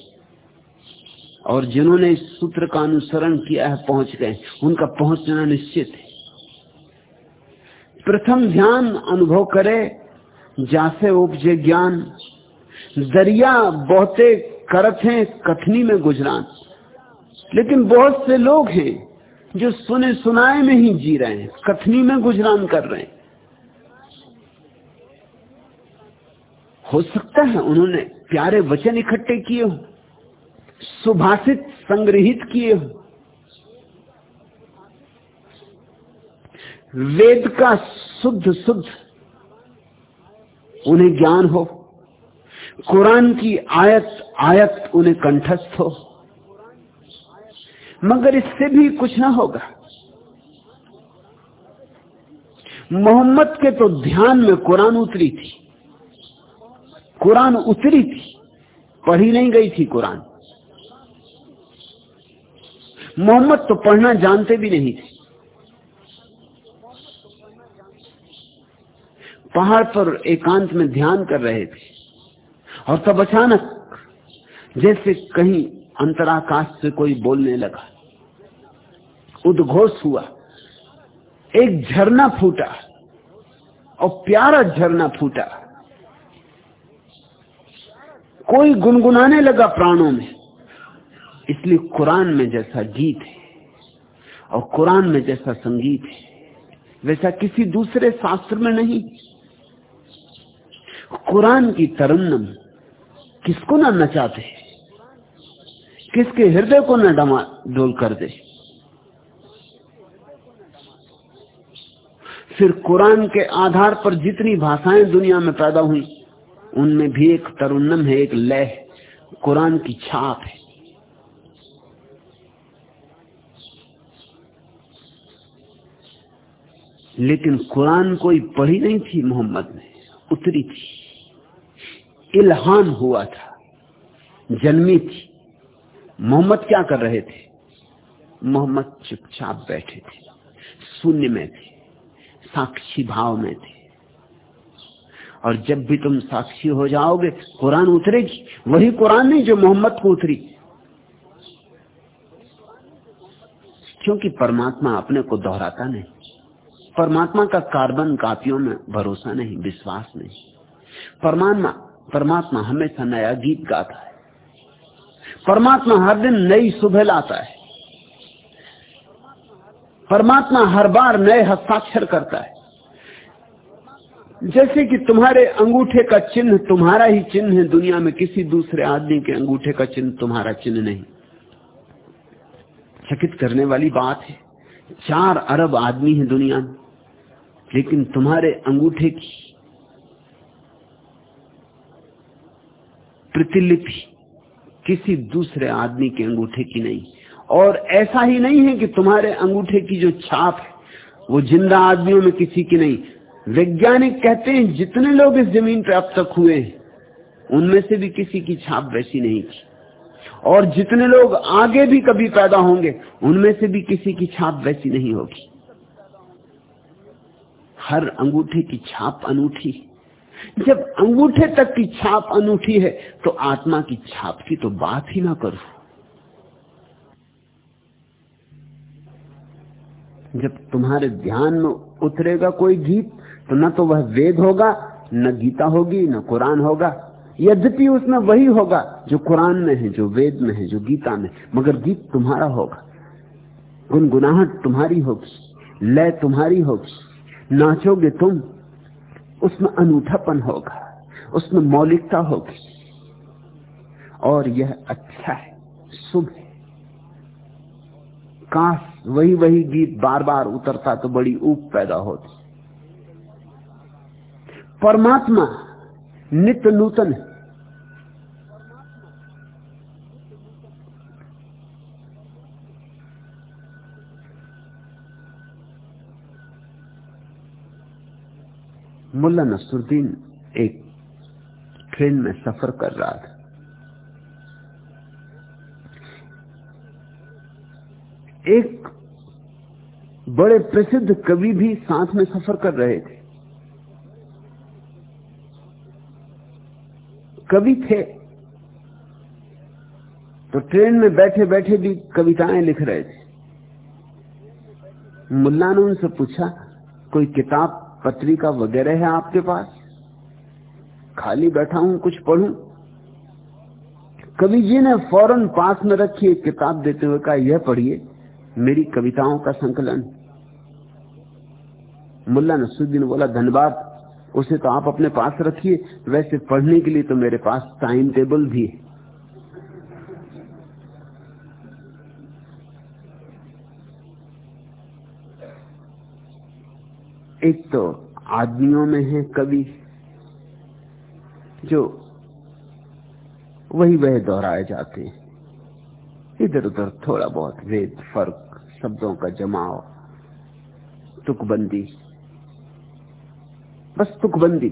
और जिन्होंने इस सूत्र का अनुसरण किया है, पहुँच गए। उनका पहुँचना निश्चित है। प्रथम ध्यान अनुभव करे, जासे उपजे ज्ञान। दरिया बहुते करत हैं, कथनी में गुजरान। लेकिन बहुत से लोग हैं जो सुने सुनाए में ही जी रहे हैं, कथनी में गुजरान कर रहे हैं। हो सकता है उन्होंने प्यारे वचन इकट्ठे किए हो, सुभाषित संग्रहित किए हो। वेद का शुद्ध शुद्ध उन्हें ज्ञान हो, कुरान की आयत आयत उन्हें कंठस्थ हो। मगर इससे भी कुछ ना होगा। मोहम्मद के तो ध्यान में कुरान उतरी थी। कुरान उतरी थी, पढ़ी नहीं गई थी कुरान। मोहम्मद तो पढ़ना जानते भी नहीं थे। पहाड़ पर एकांत में ध्यान कर रहे थे। और तब अचानक जैसे कहीं अंतराकाश से कोई बोलने लगा। उद्घोष हुआ। एक झरना फूटा और प्यारा झरना फूटा। कोई गुनगुनाने लगा प्राणों में। इसलिए कुरान में जैसा गीत है और कुरान में जैसा संगीत है, वैसा किसी दूसरे शास्त्र में नहीं। कुरान की तरन्नम किसको ना नचाते, किसके हृदय को ना डमा डोल कर दे। फिर कुरान के आधार पर जितनी भाषाएँ दुनिया में पैदा हुई उनमें भी एक तरुन्नम है, एक लय। कुरान की छाप है। लेकिन कुरान कोई पढ़ी नहीं थी मोहम्मद ने, उतरी थी। इल्हाम हुआ था, जन्मी थी। मोहम्मद क्या कर रहे थे? मोहम्मद चुपचाप बैठे थे, शून्य में थे, साक्षी भाव में थे। और जब भी तुम साक्षी हो जाओगे, कुरान उतरेगी। वही कुरान नहीं जो मोहम्मद को उतरी। क्योंकि परमात्मा अपने को दोहराता नहीं। परमात्मा का कार्बन कापियों में भरोसा नहीं, विश्वास नहीं। परमात्मा परमात्मा हमेशा नया गीत गाता है। परमात्मा हर दिन नई सुबह लाता है। परमात्मा हर बार नए हस्ताक्षर करता है। जैसे कि तुम्हारे अंगूठे का चिन्ह तुम्हारा ही चिन्ह है, दुनिया में किसी दूसरे आदमी के अंगूठे का चिन्ह तुम्हारा चिन्ह नहीं। चकित करने वाली बात है, चार अरब आदमी है दुनिया में, लेकिन तुम्हारे अंगूठे की प्रतिलिपि किसी दूसरे आदमी के अंगूठे की नहीं। और ऐसा ही नहीं है कि तुम्हारे अंगूठे की जो छाप है, वो ज़िंदा आदमियों में किसी की नहीं वैज्ञानिक कहते हैं, जितने लोग इस ज़मीन पर अब तक हुए, उनमें से भी किसी की छाप वैसी नहीं थी। और जितने लोग आगे भी कभी पैदा होंगे, उनमें से भी किसी की छाप वैसी नहीं होगी। हर अंगूठे की छाप अनूठी जब अंगूठे तक की छाप अनूठी है तो आत्मा की छाप की तो बात ही ना करो। जब तुम्हारे ध्यान में उतरेगा कोई गीत तो न तो वह वेद होगा, न गीता होगी, न कुरान होगा। यद्यपि उसमें वही होगा, जो कुरान में है, जो वेद में है, जो गीता में, मगर गीत तुम्हारा होगा। गुनगुनाहट तुम्हारी होगी, लय तुम्हारी होगी, नाचोगे तुम, उसमें अनूठापन होगा, उसमें मौलिकता होगी। और यह अच्छा है, शुभ है। काश वही वही गीत बार बार उतरता तो बड़ी ऊप पैदा होती। परमात्मा नित्य नूतन है। मुल्ला नसरुद्दीन एक ट्रेन में सफ़र कर रहा था। एक बड़े प्रसिद्ध कवि भी साथ में सफ़र कर रहे थे। कवि थे। तो ट्रेन में बैठे बैठे भी कविताएँ लिख रहे थे। मुल्ला ने उनसे पूछा, कोई किताब, पत्रिका वगैरह है आपके पास? खाली बैठा हूँ, कुछ पढ़ू? कवि जी ने फ़ौरन पास में रखी एक किताब देते हुए कहा, यह पढ़िए, मेरी कविताओं का संकलन। मुल्ला नसुद्दीन बोला, धन्यवाद उसे तो आप अपने पास रखिए। वैसे पढ़ने के लिए तो मेरे पास टाइम टेबल भी है। एक तो आदमियों में है कवि, जो वही वह दोहराए जाते हैं। इधर उधर थोड़ा बहुत वेद, फ़र्क, शब्दों का जमाव, तुकबंदी। बस तुकबंदी।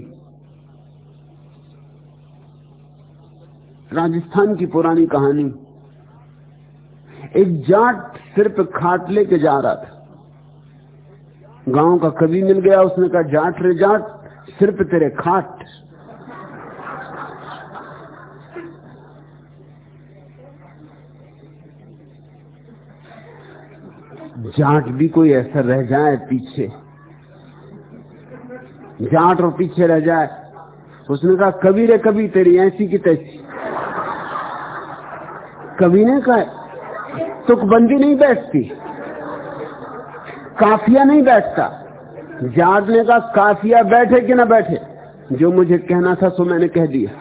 राजस्थान की पुरानी कहानी। एक जाट सिर पे खाट लेके जा रहा था। गाँव का कवि मिल गया, उसने कहा, जाट रे जाट, सिर पे तेरे खाट। जाट भी कोई ऐसा रह जाए पीछे। जाट और पीछे रह जाए। उसने कहा, कभी रे कभी तेरी ऐसी की तैसी। कवि ने कहा। तुकबंदी नहीं बैठती। काफिया नहीं बैठता। जाट ने कहा, काफिया बैठे कि ना बैठे? जो मुझे कहना था सो मैंने कह दिया।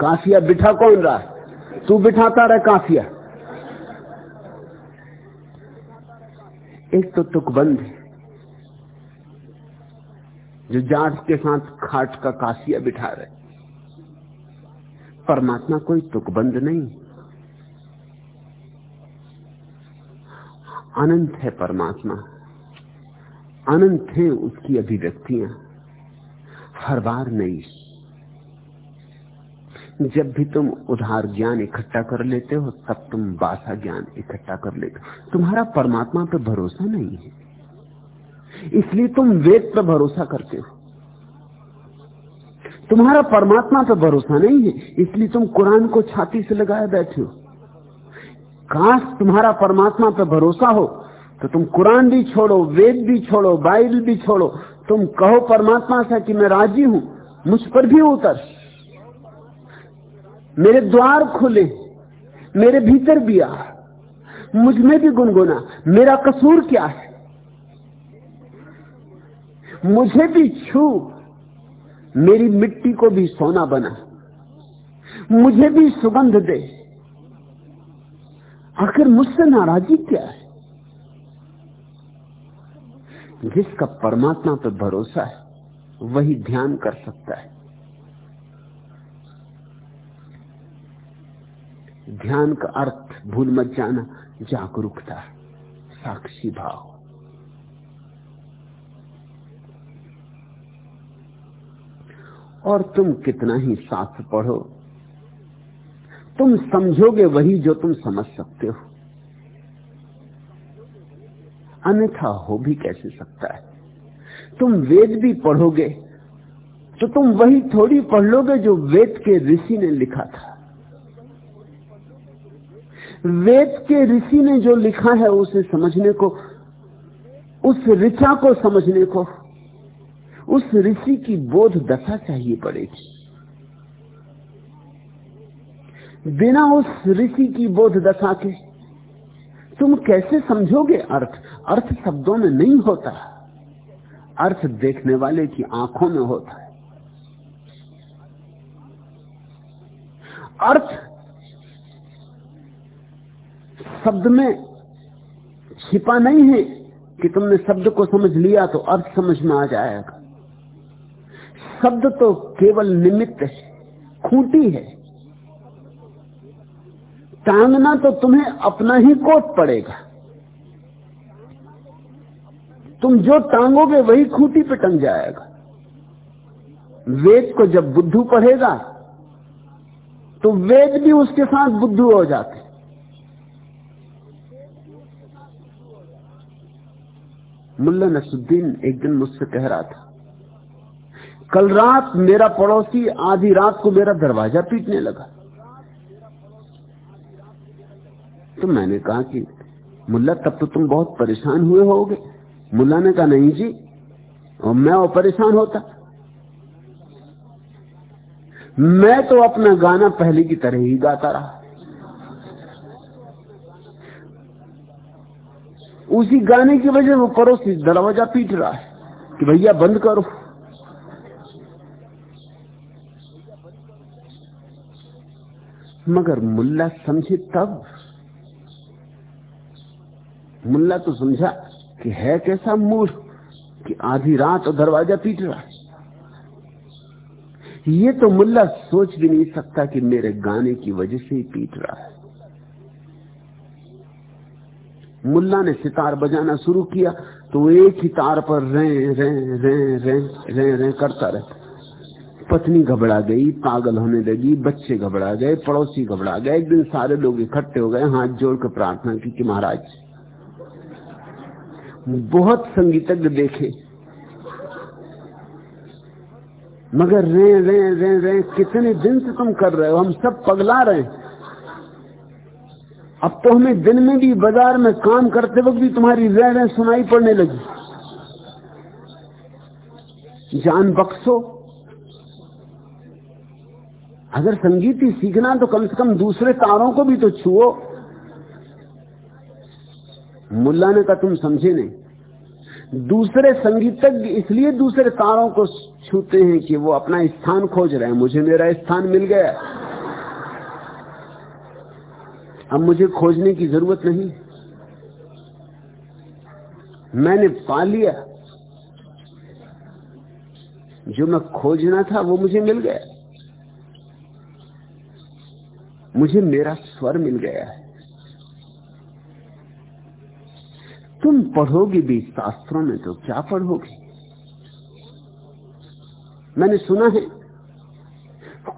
काफिया बिठा कौन रहा तू बिठाता रहे काफिया। एक तो तुकबंद है। जो जाट के साथ खाट का कासिया बिठा रहे। परमात्मा कोई तुकबंद नहीं। अनंत है परमात्मा। अनंत है उसकी अभिव्यक्तियाँ। हर बार नई। जब भी तुम उधार ज्ञान इकट्ठा कर लेते हो, तब तुम बासा ज्ञान इकट्ठा कर लेते हो। तुम्हारा परमात्मा पर भरोसा नहीं है। इसलिए तुम वेद पर भरोसा करते हो। तुम्हारा परमात्मा पर भरोसा नहीं है, इसलिए तुम कुरान को छाती से लगाए बैठे हो। काश तुम्हारा परमात्मा पर भरोसा हो तो तुम कुरान भी छोड़ो, वेद भी छोड़ो, बाइबल भी छोड़ो। तुम कहो परमात्मा से कि मैं राज़ी हूँ, मुझ पर भी उतर। मेरे द्वार खुले, मेरे भीतर भी आ। मुझमें भी गुनगुना, मेरा कसूर क्या है? मुझे भी छू। मेरी मिट्टी को भी सोना बना। मुझे भी सुगंध दे। आखिर मुझसे नाराजी क्या है? जिसका परमात्मा पर भरोसा है, वही ध्यान कर सकता है। ध्यान का अर्थ भूल मत जाना, जागरूकता, साक्षी भाव। और तुम कितना ही शास्त्र पढ़ो। तुम समझोगे वही जो तुम समझ सकते हो। अन्यथा हो भी कैसे सकता है? तुम वेद भी पढ़ोगे तो तुम वही थोड़ी पढ़ लोगे जो वेद के ऋषि ने लिखा था। वेद के ऋषि ने जो लिखा है उसे समझने को, उस ऋचा को समझने को उस ऋषि की बोध दशा चाहिए पड़ेगी। बिना उस ऋषि की बोध दशा के तुम कैसे समझोगे अर्थ? अर्थ शब्दों में नहीं होता। अर्थ देखने वाले की आँखों में होता है। अर्थ शब्द में छिपा नहीं है कि तुमने शब्द को समझ लिया तो अर्थ समझ में आ जाएगा। शब्द तो केवल निमित्त है, खूंटी है। टांगना तो तुम्हें अपना ही कोट पड़ेगा। तुम जो टांगोगे वही खूंटी पे टंग जाएगा। वेद को जब बुद्धू पढ़ेगा तो वेद भी उसके साथ बुद्धू हो जाते। मुल्ला नसुद्दीन एक दिन मुझसे कह रहा था कल रात मेरा पड़ोसी आधी रात को मेरा दरवाज़ा पीटने लगा। तो मैंने कहा कि, मुल्ला, तब तो तुम बहुत परेशान हुए होगे। मुल्ला ने कहा, नहीं जी और मैं और परेशान होता। मैं तो अपना गाना पहले की तरह ही गाता रहा। उसी गाने की वजह वो पड़ोसी दरवाज़ा पीट रहा है कि भैया बंद करो। मगर मुल्ला समझे तब। मुल्ला तो समझा कि है कैसा मूर्ख कि आधी रात और दरवाज़ा पीट रहा है। ये तो मुल्ला सोच भी नहीं सकता कि मेरे गाने की वजह से ही पीट रहा है। मुल्ला ने सितार बजाना शुरू किया तो एक ही तार पर रे रे रे रे रे रे करता रहता। पत्नी घबरा गई, पागल होने लगी, बच्चे घबरा गए, पड़ोसी घबरा गए, एक दिन सारे लोग इकट्ठे हो गए, हाथ जोड़कर प्रार्थना की कि महाराज, बहुत संगीतज्ञ देखे। मगर रे रे रे रे, कितने दिन से तुम कर रहे हो, हम सब पगला रहे अब तो हमें दिन में भी बाज़ार में काम करते वक्त भी तुम्हारी रे रे सुनाई पड़ने लगी। जान बख्शो। अगर संगीत ही सीखना तो कम से कम दूसरे तारों को भी तो छुओ। मुल्ला ने कहा, तुम समझे नहीं। दूसरे संगीतज्ञ इसलिए दूसरे तारों को छूते हैं कि वो अपना स्थान खोज रहे हैं। मुझे मेरा स्थान मिल गया। अब मुझे खोजने की ज़रूरत नहीं। मैंने पा लिया। जो मैं खोजना था वो मुझे मिल गया। मुझे मेरा स्वर मिल गया है। तुम पढ़ोगे भी शास्त्रों में तो क्या पढ़ोगे? मैंने सुना है,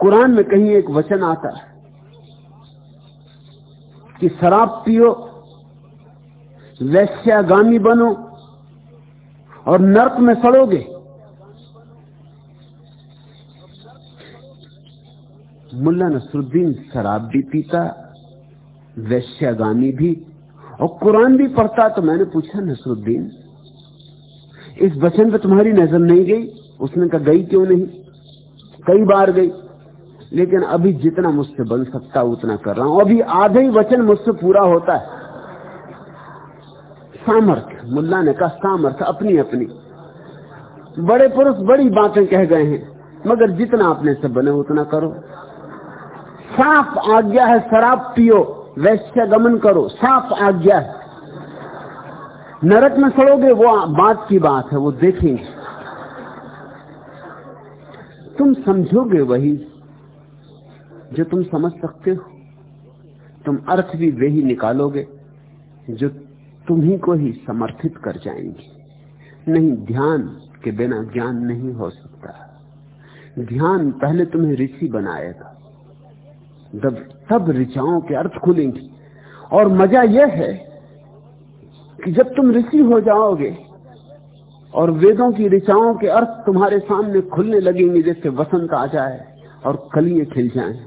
कुरान में कहीं एक वचन आता है कि शराब पियो, वैश्यागामी बनो और नर्क में सड़ोगे। मुल्ला नसरुद्दीन शराब भी पीता, वैश्यागामी भी, और कुरान भी पढ़ता तो मैंने पूछा, नसरुद्दीन, इस वचन पर तुम्हारी नज़र नहीं गई? उसने कहा, गई क्यों नहीं? कई बार गई। लेकिन अभी जितना मुझसे बन सकता, उतना कर रहा हूँ। अभी आधे ही वचन मुझसे पूरा होता है। सामर्थ्य। मुल्ला ने कहा, सामर्थ्य, अपनी अपनी। बड़े पुरुष बड़ी बातें कह गए हैं, मगर जितना अपने से बने, उतना करो। साफ़ आज्ञा है, शराब पियो, वैश्य गमन करो, साफ़ आज्ञा है। नरक में सड़ोगे, वो बात की बात है, वो देखेंगे। तुम समझोगे वही जो तुम समझ सकते हो। तुम अर्थ भी वही निकालोगे, जो तुम्ही को ही समर्थित कर जाएँगे। नहीं, ध्यान के बिना ज्ञान नहीं हो सकता। ध्यान पहले तुम्हें ऋषि बनाएगा। जब तब ऋचाओं के अर्थ खुलेंगे। और मज़ा यह है कि जब तुम ऋषि हो जाओगे और वेदों की ऋचाओं के अर्थ तुम्हारे सामने खुलने लगेंगे, जैसे वसंत आ जाए और कलिए खिल जाएँ,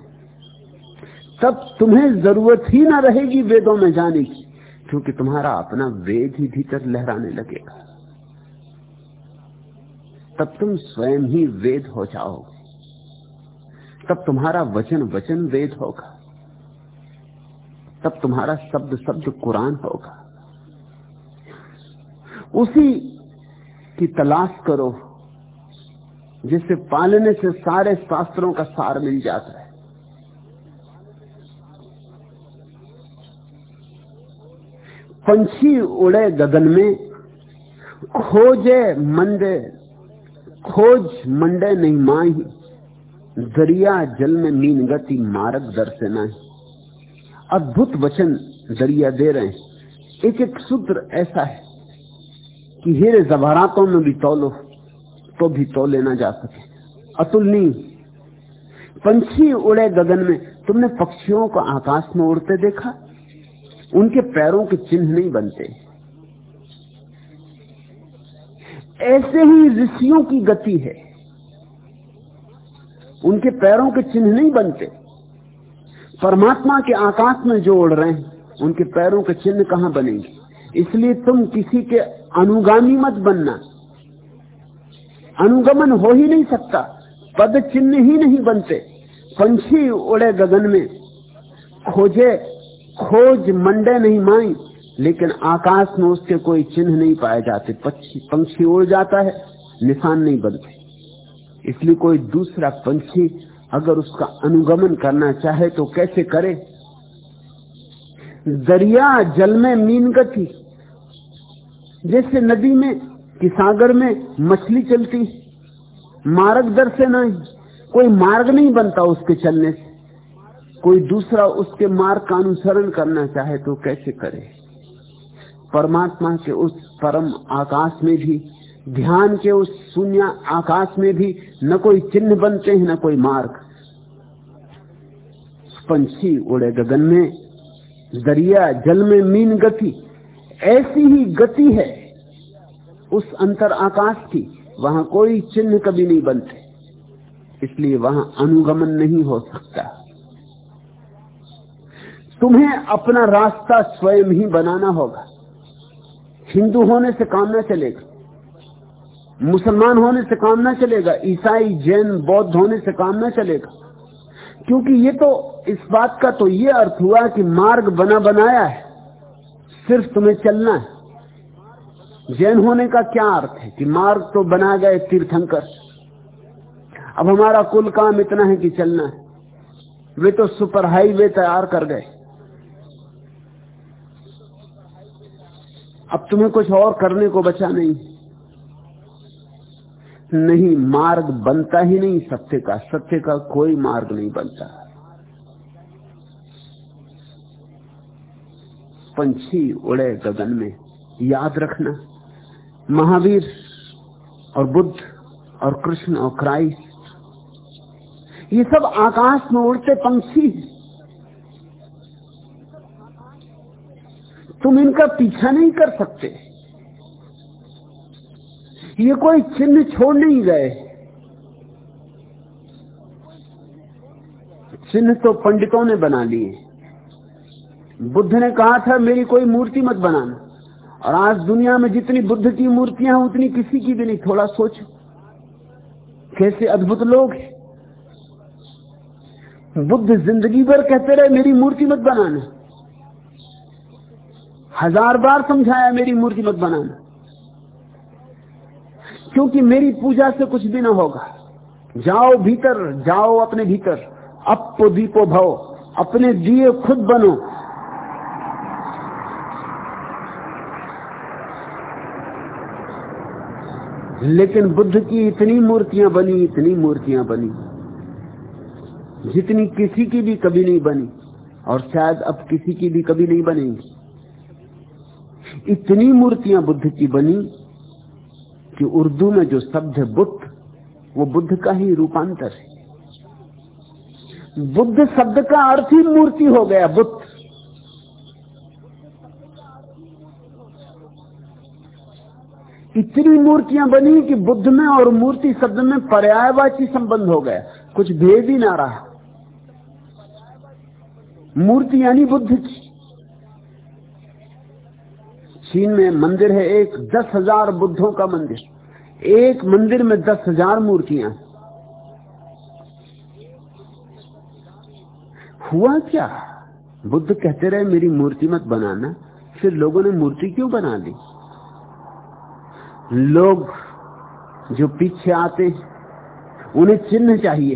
तब तुम्हें ज़रूरत ही ना रहेगी वेदों में जाने की, क्योंकि तुम्हारा अपना वेद ही भीतर लहराने लगेगा। तब तुम स्वयं ही वेद हो जाओगे। तब तुम्हारा वचन वचन वेद होगा। तब तुम्हारा शब्द शब्द कुरान होगा। उसी की तलाश करो जिसे पालने से सारे शास्त्रों का सार मिल जाता है। पंछी उड़े गगन में, खोजे मंडे, खोज मंडे नहीं माही। दरिया जल में मीन गति मारक दर नहीं अद्भुत वचन दरिया दे रहे हैं। एक एक सूत्र ऐसा है कि हीरे जवारातों में भी तोलो तो भी तो लेना जा सके। अतुलनीय। पंछी उड़े गगन में। तुमने पक्षियों को आकाश में उड़ते देखा? उनके पैरों के चिन्ह नहीं बनते। ऐसे ही ऋषियों की गति है। उनके पैरों के चिन्ह नहीं बनते। परमात्मा के आकाश में जो उड़ रहे हैं, उनके पैरों के चिन्ह कहाँ बनेंगे? इसलिए तुम किसी के अनुगामी मत बनना। अनुगमन हो ही नहीं सकता। पद चिन्ह ही नहीं बनते। पंछी उड़े गगन में। खोजे, खोज मंडे नहीं माई, लेकिन आकाश में उसके कोई चिन्ह नहीं पाए जाते। पंछी उड़ जाता है, निशान नहीं बनते। इसलिए कोई दूसरा पंछी अगर उसका अनुगमन करना चाहे तो कैसे करे? दरिया जल में मीन गति। जैसे नदी में कि सागर में मछली चलती, मार्ग मार्गदर्शन नहीं कोई मार्ग नहीं बनता उसके चलने से। कोई दूसरा उसके मार्ग का अनुसरण करना चाहे तो कैसे करे? परमात्मा के उस परम आकाश में भी ध्यान के उस शून्य आकाश में भी न कोई चिन्ह बनते हैं, न कोई मार्ग। पंछी उड़े गगन में दरिया जल में मीन गति, ऐसी ही गति है उस अंतर आकाश की, वहाँ कोई चिन्ह कभी नहीं बनते। इसलिए वहाँ अनुगमन नहीं हो सकता। तुम्हें अपना रास्ता स्वयं ही बनाना होगा। हिंदू होने से काम न चलेगा मुसलमान होने से काम ना चलेगा, ईसाई, जैन, बौद्ध होने से काम ना चलेगा। क्योंकि ये तो इस बात का तो ये अर्थ हुआ कि मार्ग बना बनाया है, सिर्फ़ तुम्हें चलना है। जैन होने का क्या अर्थ है कि मार्ग तो बना गए तीर्थंकर। अब हमारा कुल काम इतना है कि चलना है। वे तो सुपर हाईवे तैयार कर गए। अब तुम्हें कुछ और करने को बचा नहीं। नहीं, मार्ग बनता ही नहीं सत्य का। सत्य का कोई मार्ग नहीं बनता। पंछी उड़े गगन में। याद रखना, महावीर और बुद्ध और कृष्ण और क्राइस्ट, ये सब आकाश में उड़ते पंछी तुम इनका पीछा नहीं कर सकते। ये कोई चिन्ह छोड़ नहीं गए चिन्ह तो पंडितों ने बना लिए। बुद्ध ने कहा था, मेरी कोई मूर्ति मत बनाना। और आज दुनिया में जितनी बुद्ध की मूर्तियाँ हैं, उतनी किसी की भी नहीं। थोड़ा सोचो, कैसे अद्भुत लोग हैं। बुद्ध ज़िंदगी भर कहते रहे, मेरी मूर्ति मत बनाना। हज़ार बार समझाया, मेरी मूर्ति मत बनाना। क्योंकि मेरी पूजा से कुछ भी ना होगा। जाओ भीतर, जाओ अपने भीतर। अपो दीपो भव। अपने दिए खुद बनो। लेकिन बुद्ध की इतनी मूर्तियाँ बनी, इतनी मूर्तियाँ बनी। जितनी किसी की भी कभी नहीं बनी, और शायद अब किसी की भी कभी नहीं बनेगी। इतनी मूर्तियाँ बुद्ध की बनी कि उर्दू में जो शब्द है बुद्ध, वो बुद्ध का ही रूपांतर है। बुद्ध शब्द का अर्थ ही मूर्ति हो गया, बुद्ध। इतनी मूर्तियाँ बनी कि बुद्ध में और मूर्ति शब्द में पर्यायवाची संबंध हो गया, कुछ भेद ही ना रहा। मूर्ति यानी बुद्ध की। चीन में मंदिर है एक, दस हज़ार बुद्धों का मंदिर। एक मंदिर में दस हज़ार मूर्तियाँ। हुआ क्या? बुद्ध कहते रहे, मेरी मूर्ति मत बनाना। फिर लोगों ने मूर्ति क्यों बना दी? लोग जो पीछे आते उन्हें चिन्ह चाहिए।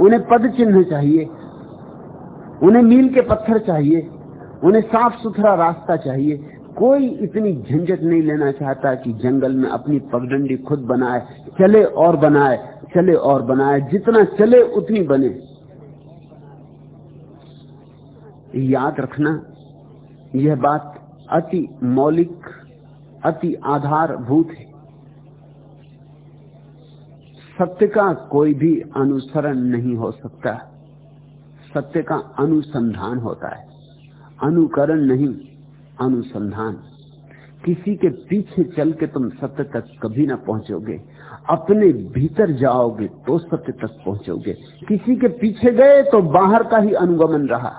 उन्हें पद चिन्ह चाहिए। उन्हें मील के पत्थर चाहिए। उन्हें साफ़ सुथरा रास्ता चाहिए। कोई इतनी झंझट नहीं लेना चाहता कि जंगल में अपनी पगडंडी खुद बनाए, चले और बनाए, चले और बनाए, जितना चले उतनी बने। याद रखना, यह बात अति मौलिक, अति आधारभूत है। सत्य का कोई भी अनुसरण नहीं हो सकता। सत्य का अनुसंधान होता है। अनुकरण नहीं। अनुसंधान। किसी के पीछे चल के तुम सत्य तक कभी ना पहुंचोगे। अपने भीतर जाओगे तो सत्य तक पहुंचोगे। किसी के पीछे गए तो बाहर का ही अनुगमन रहा।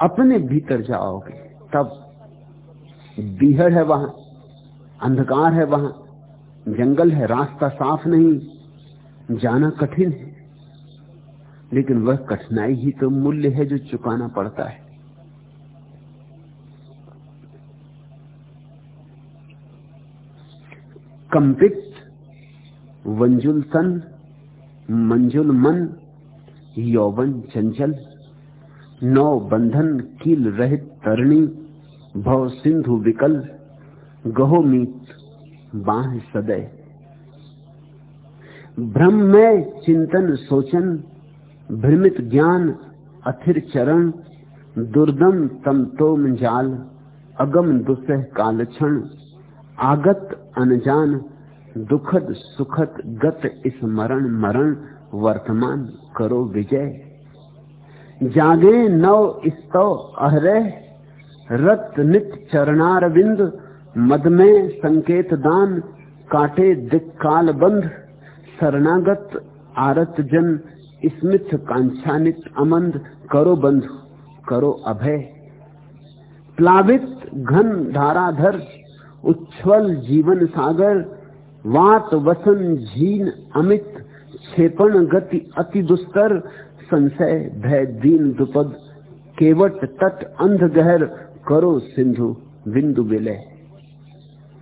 अपने भीतर जाओगे, तब बीहड़ है वहाँ, अंधकार है वहाँ, जंगल है, रास्ता साफ़ नहीं, जाना कठिन है। लेकिन वह कठिनाई ही तो मूल्य है जो चुकाना पड़ता है। कंपित वंजुल तन मंजुल मन यौवन चंचल नौ बंधन कील रहित तरणी, भव सिंधु विकल, गहोमीत बाह सदय। भ्रम में चिंतन सोचन, भ्रमित ज्ञान अथिर चरण, दुर्दम तम तोम जाल, अगम दुसह कालक्षण। आगत, अनजान, दुखद, सुखद, गत, स्मरण, मरण, वर्तमान, करो विजय। जागे नव स्तव अहरह रत नित चरणार बिंद मद में संकेत दान, काटे दिक्काल बंध। शरणागत आरत जन, स्मित कांछानित अमंद, करो बंधु, करो अभय। प्लावित घन धाराधर उच्छ्वल जीवन सागर, वात वसन झीन अमित, क्षेपण गति अति दुस्तर, संशय भय दीन दुपद, केवट तट अंध गहर, करो सिंधु बिंदु विलय।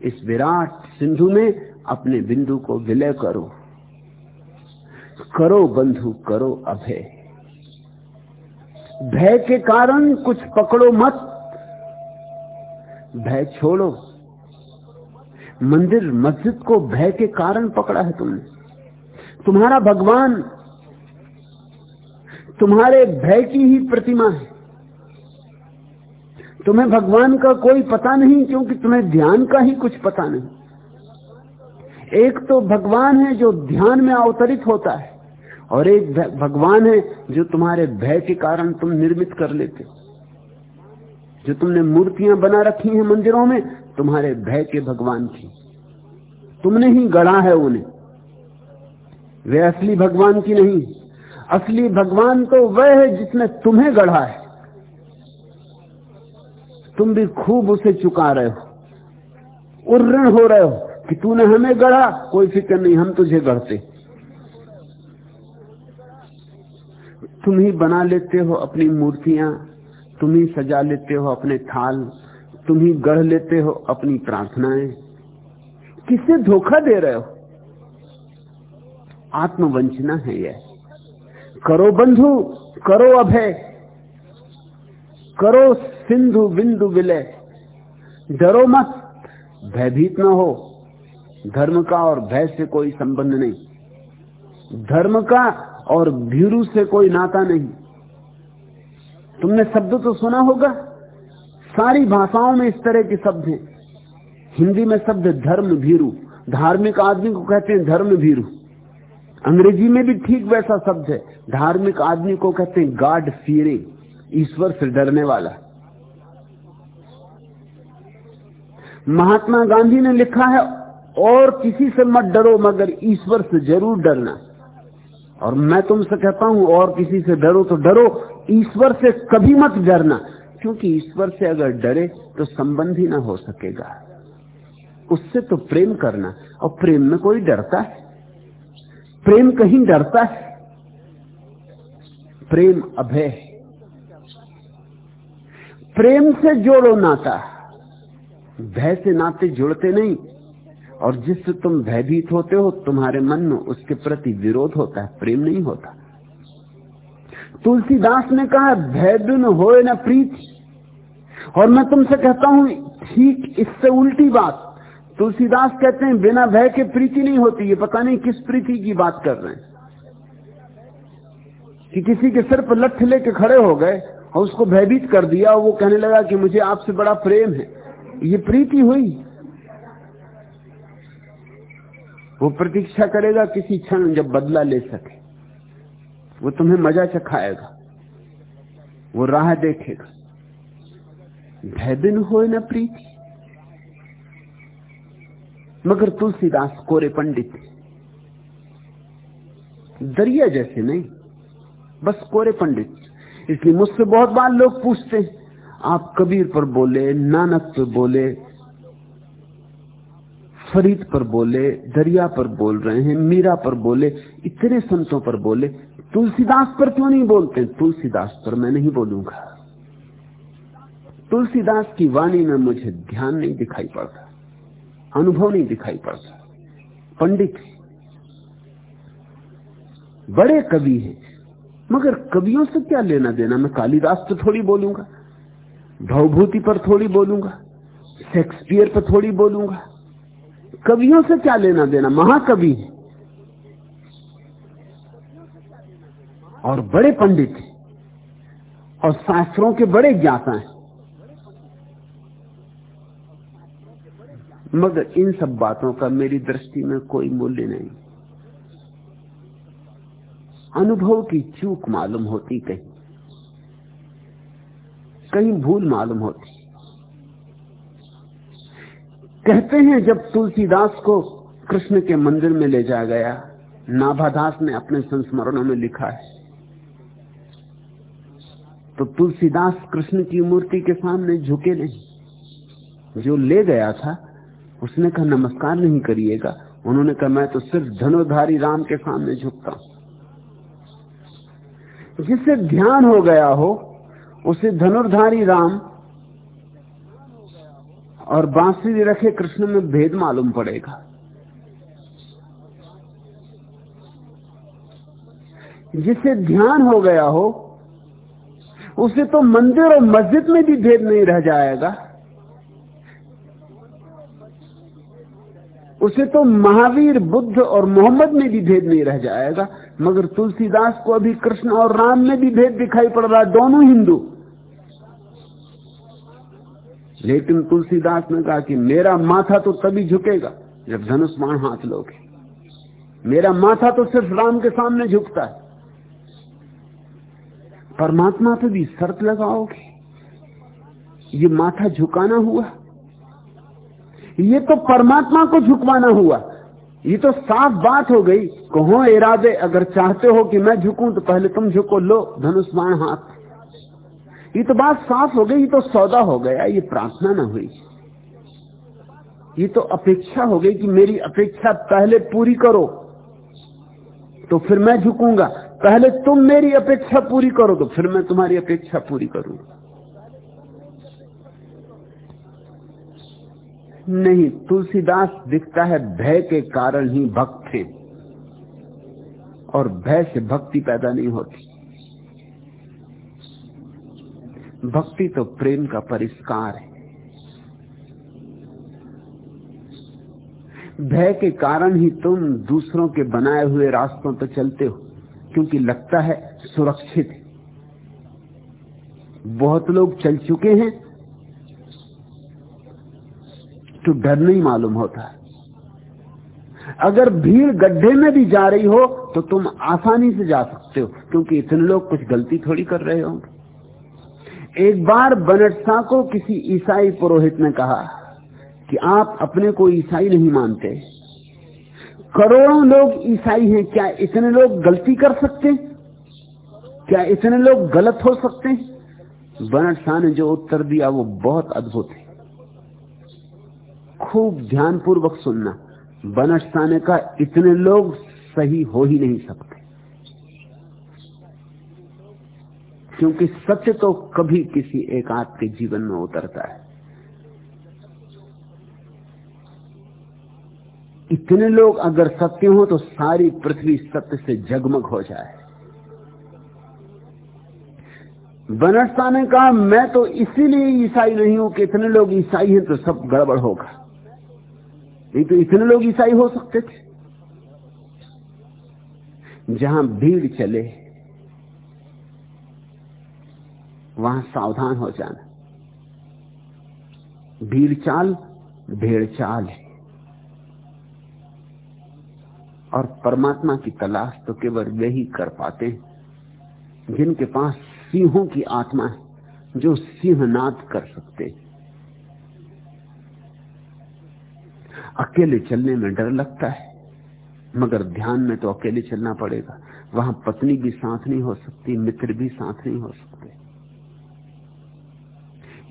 इस विराट सिंधु में अपने बिंदु को विलय करो। करो बंधु, करो अभय। भय के कारण कुछ पकड़ो मत। भय छोड़ो। मंदिर मस्जिद को भय के कारण पकड़ा है तुमने। तुम्हारा भगवान तुम्हारे भय की ही प्रतिमा है। तुम्हें भगवान का कोई पता नहीं, क्योंकि तुम्हें ध्यान का ही कुछ पता नहीं। एक तो भगवान है जो ध्यान में अवतरित होता है, और एक भगवान है जो तुम्हारे भय के कारण तुम निर्मित कर लेते जो तुमने मूर्तियाँ बना रखी हैं मंदिरों में तुम्हारे भय के भगवान थी। तुमने ही गढ़ा है उन्हें। वे असली भगवान की नहीं, असली भगवान तो वह है जिसने तुम्हें गढ़ा है। तुम भी खूब उसे चुका रहे हो, उर्रण हो रहे हो कि तूने हमें गढ़ा, कोई फ़िक्र नहीं, हम तुझे गढ़ते। तुम ही बना लेते हो अपनी मूर्तियाँ, तुम ही सजा लेते हो अपने थाल तुम ही गढ़ लेते हो अपनी प्रार्थनाएँ। किसे धोखा दे रहे हो? आत्मवंचना है यह। करो बंधु, करो अभय, करो सिंधु बिंदु विलय। डरो मत, भयभीत न हो। धर्म का और भय से कोई संबंध नहीं। धर्म का और भीरू से कोई नाता नहीं। तुमने शब्द तो सुना होगा? सारी भाषाओं में इस तरह के शब्द हैं। हिंदी में शब्द धर्म भीरू धार्मिक आदमी को कहते हैं धर्म भीरू अंग्रेज़ी में भी ठीक वैसा शब्द है। धार्मिक आदमी को कहते हैं गाड फियरिंग ईश्वर से डरने वाला। महात्मा गांधी ने लिखा है, और किसी से मत डरो, मगर ईश्वर से ज़रूर डरना। और मैं तुमसे कहता हूँ, और किसी से डरो तो डरो। ईश्वर से कभी मत डरना। क्योंकि ईश्वर से अगर डरे तो संबंध ही ना हो सकेगा। उससे तो प्रेम करना, और प्रेम में कोई डरता है? प्रेम कहीं डरता है? प्रेम अभय प्रेम से जोड़ो नाता। भय से नाते जुड़ते नहीं, और जिससे तुम भयभीत होते हो, तुम्हारे मन में उसके प्रति विरोध होता है, प्रेम नहीं होता। तुलसीदास ने कहा, भय बिन हो न प्रीति। और मैं तुमसे कहता हूँ, ठीक, इससे उल्टी बात। तुलसीदास कहते हैं, बिना भय के प्रीति नहीं होती, ये पता नहीं किस प्रीति की बात कर रहे हैं। कि किसी के सिर पर लठ लेके खड़े हो गए और उसको भयभीत कर दिया, और वो कहने लगा कि मुझे आपसे बड़ा प्रेम है। ये प्रीति हुई। वो प्रतीक्षा करेगा किसी क्षण जब बदला ले सके। वो तुम्हें मज़ा चखाएगा वो राह देखेगा। भय दिन हो न प्रीति, मगर तुलसीदास कोरे पंडित, दरिया जैसे नहीं, बस कोरे पंडित। इसलिए मुझसे बहुत बार लोग पूछते हैं, आप कबीर पर बोले, नानक पर बोले, फरीद पर बोले, दरिया पर बोल रहे हैं, मीरा पर बोले, इतने संतों पर बोले तुलसीदास पर क्यों नहीं बोलते? तुलसीदास पर मैं नहीं बोलूँगा। तुलसीदास की वाणी में मुझे ध्यान नहीं दिखाई पड़ता। अनुभव नहीं दिखाई पड़ता। पंडित बड़े कवि हैं। मगर कवियों से क्या लेना देना? मैं कालिदास पर थोड़ी बोलूँगा। भवभूति पर थोड़ी बोलूँगा। शेक्सपियर पर थोड़ी बोलूँगा। कवियों से क्या लेना देना? महाकवि है। और बड़े पंडित हैं और शास्त्रों के बड़े ज्ञाता हैं। मगर इन सब बातों का मेरी दृष्टि में कोई मूल्य नहीं। अनुभव की चूक मालूम होती कहीं। कहीं भूल मालूम होती। कहते हैं जब तुलसीदास को कृष्ण के मंदिर में ले जाया गया, नाभादास ने अपने संस्मरणों में लिखा है तो तुलसीदास कृष्ण की मूर्ति के सामने झुके नहीं। जो ले गया था, उसने कहा, नमस्कार नहीं करिएगा। उन्होंने कहा, मैं तो सिर्फ़ धनुधारी राम के सामने झुकता हूँ। जिससे ध्यान हो गया हो, उसे धनुर्धारी राम और बांसुरी रखे कृष्ण में भेद मालूम पड़ेगा। जिसे ध्यान हो गया हो उसे तो मंदिर और मस्जिद में भी भेद नहीं रह जाएगा। उसे तो महावीर, बुद्ध और मोहम्मद में भी भेद नहीं रह जाएगा। मगर तुलसीदास को अभी कृष्ण और राम में भी भेद दिखाई पड़ रहा है, दोनों हिंदू। लेकिन तुलसीदास ने कहा कि मेरा माथा तो तभी झुकेगा जब धनुष्मान हाथ लोगे। मेरा माथा तो सिर्फ़ राम के सामने झुकता है। परमात्मा पे भी शर्त लगाओगे? ये माथा झुकाना हुआ। ये तो परमात्मा को झुकवाना हुआ। ये तो साफ़ बात हो गई। कहो, इरादे, अगर चाहते हो कि मैं झुकूं तो पहले तुम झुको। लो, धनुष हाथ। ये तो बात साफ़ हो गई, ये तो सौदा हो गया। ये प्रार्थना ना हुई। ये तो अपेक्षा हो गई कि मेरी अपेक्षा पहले पूरी करो तो फिर मैं झुकूँगा। पहले तुम मेरी अपेक्षा पूरी करो तो फिर मैं तुम्हारी अपेक्षा पूरी करूँगा नहीं, तुलसीदास दिखता है भय के कारण ही भक्त थे और भय से भक्ति पैदा नहीं होती। भक्ति तो प्रेम का परिष्कार है। भय के कारण ही तुम दूसरों के बनाए हुए रास्तों पर चलते हो। क्योंकि लगता है सुरक्षित बहुत लोग चल चुके हैं तो डर नहीं मालूम होता। अगर भीड़ गड्ढे में भी जा रही हो तो तुम आसानी से जा सकते हो, क्योंकि इतने लोग कुछ गलती थोड़ी कर रहे होंगे। एक बार बनटसा को किसी ईसाई पुरोहित ने कहा कि आप अपने को ईसाई नहीं मानते। करोड़ों लोग ईसाई हैं, क्या इतने लोग गलती कर सकते क्या इतने लोग गलत हो सकते बनट शाह ने जो उत्तर दिया, वो बहुत अद्भुत है। खूब ध्यानपूर्वक सुनना। बनट शाह ने कहा, इतने लोग सही हो ही नहीं सकते। क्योंकि सत्य तो कभी किसी एक आध के जीवन में उतरता है। इतने लोग अगर सत्य हो तो सारी पृथ्वी सत्य से जगमग हो जाए। बनस्ता ने कहा, मैं तो इसीलिए ईसाई नहीं हूँ कि इतने लोग ईसाई हैं तो सब गड़बड़ होगा। नहीं तो इतने लोग ईसाई हो सकते थे। जहाँ भीड़ चले, वहाँ सावधान हो जाना। भीड़ चाल, भेड़ चाल है। और परमात्मा की तलाश तो केवल वे ही कर पाते हैं, जिनके पास सिंहों की आत्मा है, जो सिंहनाद कर सकते हैं। अकेले चलने में डर लगता है, मगर ध्यान में तो अकेले चलना पड़ेगा। वहाँ पत्नी भी साथ नहीं हो सकती, मित्र भी साथ नहीं हो सकते।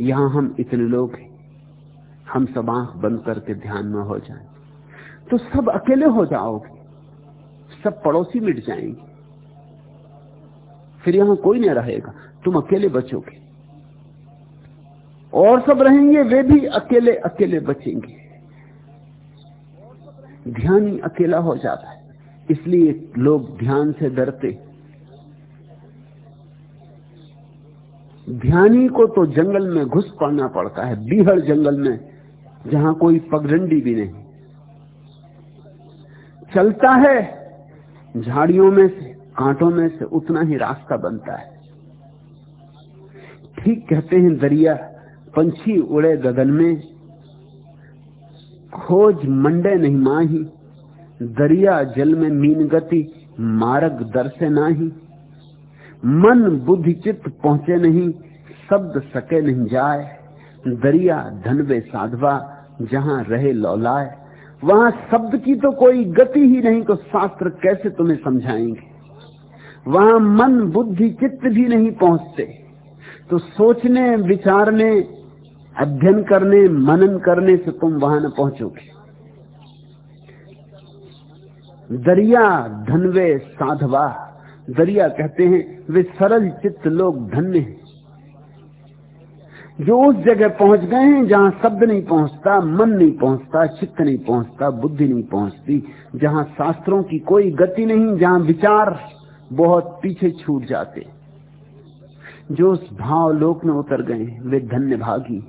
यहाँ हम इतने लोग हैं, हम सब आँख बंद करके ध्यान में हो जाएँ। तो सब अकेले हो जाओगे। सब पड़ोसी मिट जाएँगे। फिर यहाँ कोई नहीं रहेगा। तुम अकेले बचोगे। और सब रहेंगे, वे भी अकेले अकेले बचेंगे। ध्यान अकेला हो जाता है। इसलिए लोग ध्यान से डरते। ध्यानी को तो जंगल में घुस पड़ना पड़ता है। बीहड़ जंगल में, जहाँ कोई पगडंडी भी नहीं। चलता है झाड़ियों में से, कांटों में से उतना ही रास्ता बनता है। ठीक कहते हैं दरिया, पंछी उड़े गगन में, खोज मंडे नहीं माही, दरिया जल में मीन गति, मार्ग दर से नाही। मन बुद्धि चित्त पहुँचे नहीं, शब्द सके नहीं जाए, दरिया धनवे साधवा, जहाँ रहे लौलाए। वहाँ शब्द की तो कोई गति ही नहीं तो शास्त्र कैसे तुम्हें समझाएँगे? वहाँ मन, बुद्धि, चित्त भी नहीं पहुँचते। तो सोचने, विचारने, अध्ययन करने, मनन करने से तुम वहाँ न पहुंचोगे। दरिया धनवे साधवा, दरिया कहते हैं, वे सरल चित्त लोग धन्य हैं। जो उस जगह पहुँच गए हैं जहाँ शब्द नहीं पहुँचता, मन नहीं पहुँचता, चित्त नहीं पहुँचता, बुद्धि नहीं पहुँचती, जहाँ शास्त्रों की कोई गति नहीं, जहाँ विचार बहुत पीछे छूट जाते। जो उस भाव लोक में उतर गए वे धन्य भागी।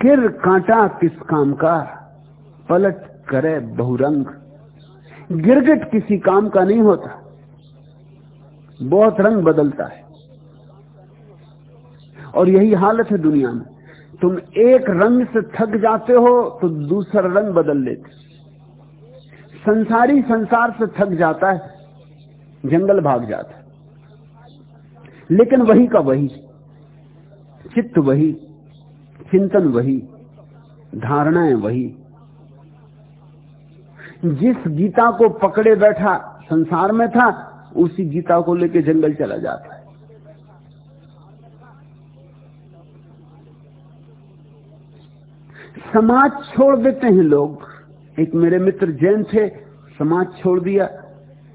किर कांटा किस काम का, पलट करे बहुरंग। गिरगिट किसी काम का नहीं होता, बहुत रंग बदलता है। और यही हालत है दुनिया में। तुम एक रंग से थक जाते हो तो दूसरा रंग बदल लेते संसारी संसार से थक जाता है, जंगल भाग जाता है। लेकिन वही का वही, चित्त वही, चिंतन वही, धारणाएँ वही। जिस गीता को पकड़े बैठा संसार में था, उसी गीता को लेकर जंगल चला जाता है समाज छोड़ देते हैं लोग। एक मेरे मित्र जैन थे, समाज छोड़ दिया,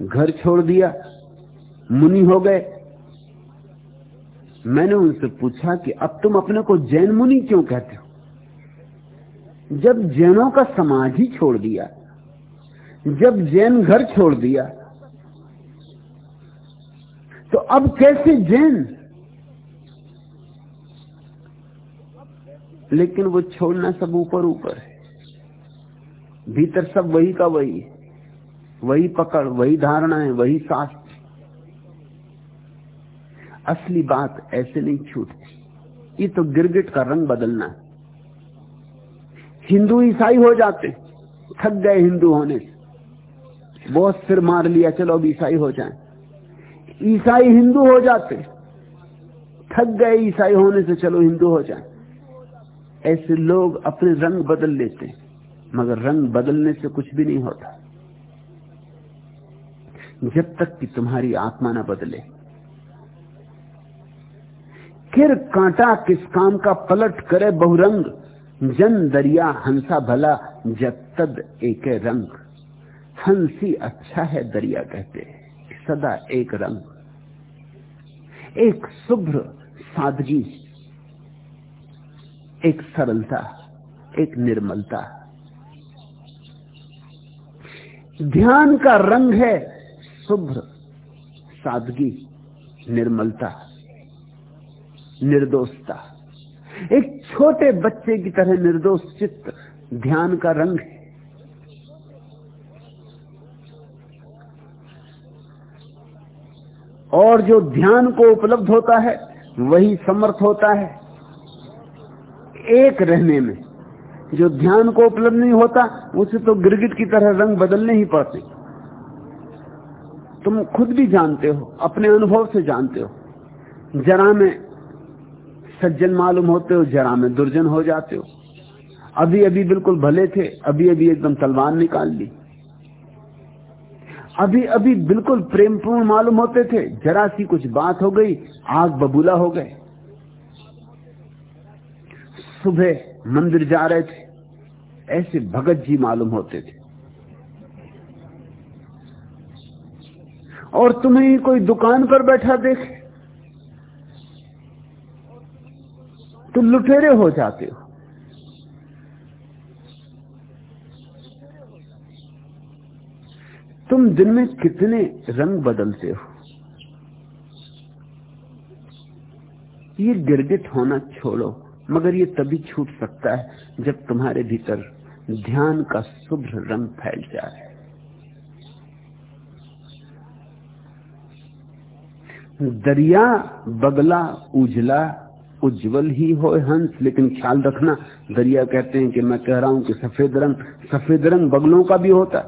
घर छोड़ दिया, मुनि हो गए। मैंने उनसे पूछा कि अब तुम अपने को जैन मुनि क्यों कहते हो? जब जैनों का समाज ही छोड़ दिया, जब जैन घर छोड़ दिया तो अब कैसे जैन लेकिन वो छोड़ना सब ऊपर ऊपर है। भीतर सब वही का वही है। वही पकड़, वही धारणा है वही शास्त्र। असली बात ऐसे नहीं छूटती। ये तो गिरगिट का रंग बदलना है। हिंदू ईसाई हो जाते, थक गए हिंदू होने से। बहुत सिर मार लिया, चलो अब ईसाई हो जाए। ईसाई हिंदू हो जाते, थक गए ईसाई होने से चलो हिंदू हो जाए। ऐसे लोग अपने रंग बदल लेते हैं, मगर रंग बदलने से कुछ भी नहीं होता। जब तक कि तुम्हारी आत्मा ना बदले। फिर कांटा किस काम का पलट करे बहुरंग, जन दरिया हंसा भला जब तद एक रंग। हँसी अच्छा है दरिया कहते सदा एक रंग। एक शुभ्र सादगी एक सरलता, एक निर्मलता। ध्यान का रंग है शुभ्र, सादगी, निर्मलता, निर्दोषता। एक छोटे बच्चे की तरह निर्दोष चित्त ध्यान का रंग है। और जो ध्यान को उपलब्ध होता है, वही समर्थ होता है। एक रहने में जो ध्यान को उपलब्ध नहीं होता, उसे तो गिरगिट की तरह रंग बदलने ही पड़ते। तुम खुद भी जानते हो, अपने अनुभव से जानते हो। जरा में सज्जन मालूम होते हो, जरा में दुर्जन हो जाते हो। अभी अभी बिल्कुल भले थे अभी अभी एकदम तलवार निकाल ली। अभी अभी बिल्कुल प्रेमपूर्ण मालूम होते थे, जरा सी कुछ बात हो गई, आग बबूला हो गए। सुबह मंदिर जा रहे थे, ऐसे भगत जी मालूम होते थे। और तुम्हें कोई दुकान पर बैठा देख, तुम लुटेरे हो जाते हो। तुम दिन में कितने रंग बदलते हो। ये गिरगिट होना छोड़ो। मगर ये तभी छूट सकता है जब तुम्हारे भीतर ध्यान का शुभ्र रंग फैल जाए। दरिया बगला उजला, उज्जवल ही हो हंस, लेकिन ख्याल रखना, दरिया कहते हैं कि मैं कह रहा हूँ कि सफ़ेद रंग सफ़ेद रंग बगलों का भी होता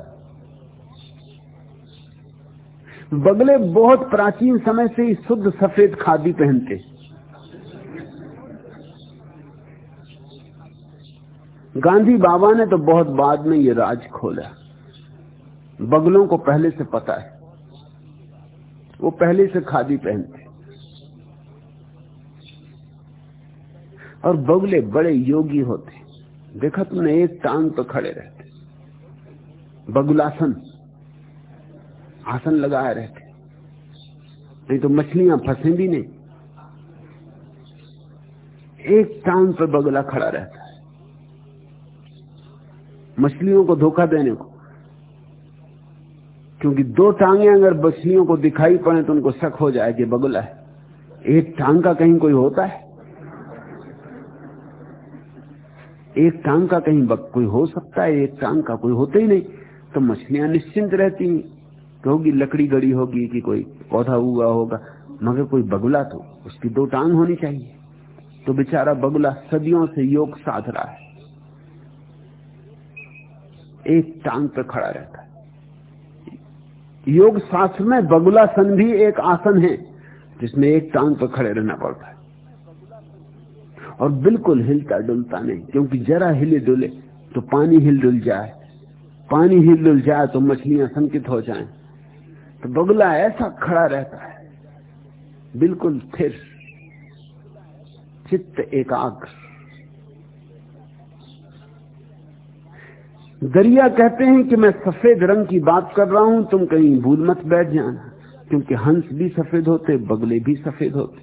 बगले बहुत प्राचीन समय से ही शुद्ध सफ़ेद खादी पहनते। गांधी बाबा ने तो बहुत बाद में ये राज खोला। बगलों को पहले से पता है। वो पहले से खादी पहनते। और बगले बड़े योगी होते। देखा तुमने, एक टांग पर खड़े रहते। बगुलासन। आसन लगाए रहते। नहीं तो मछलियाँ फंसे भी नहीं। एक टांग पर बगला खड़ा रहता। मछलियों को धोखा देने को। क्योंकि दो टांगे अगर मछलियों को दिखाई पड़े तो उनको शक हो जाए कि बगुला है। एक टांग का कहीं कोई होता है? एक टांग का कहीं कोई हो सकता है? एक टांग का कोई होता ही नहीं। तो मछलियाँ निश्चिंत रहती तो होगी लकड़ी गड़ी होगी कि कोई पौधा हुआ होगा। मगर कोई बगुला तो उसकी दो टांग होनी चाहिए। तो बेचारा बगुला सदियों से योग साध रहा है। एक टांग पे खड़ा रहता है। योग शास्त्र में बगुलासन भी एक आसन है, जिसमें एक टांग पर खड़े रहना पड़ता है। और बिल्कुल हिलता डुलता नहीं, क्योंकि जरा हिले डुले तो पानी हिल डुल जाए। पानी हिल डुल जाए तो मछलियाँ संकित हो जाएँ। तो बगुला ऐसा खड़ा रहता है, बिल्कुल स्थिर चित्त एकाग्र। दरिया कहते हैं कि मैं सफ़ेद रंग की बात कर रहा हूँ, तुम कहीं भूल मत बैठ जाना, क्योंकि हंस भी सफ़ेद होते, बगले भी सफ़ेद होते।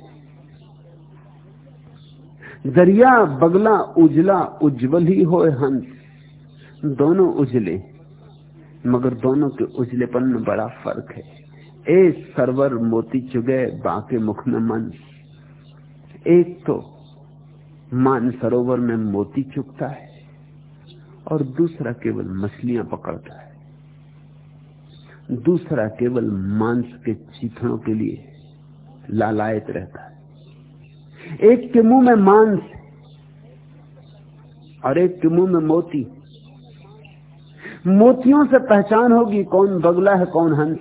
दरिया बगला, उजला, उज्जवल ही हो हंस। दोनों उजले, मगर दोनों के उजलेपन में बड़ा फ़र्क है। ए सरवर मोती चुगे, बाके मुख में मन एक तो मान सरोवर में मोती चुगता है और दूसरा केवल मछलियाँ पकड़ता है। दूसरा केवल मांस के चीथड़ों के लिए लालायत रहता है। एक के मुँह में मांस और एक के मुँह में मोती। मोतियों से पहचान होगी कौन बगला है, कौन हंस।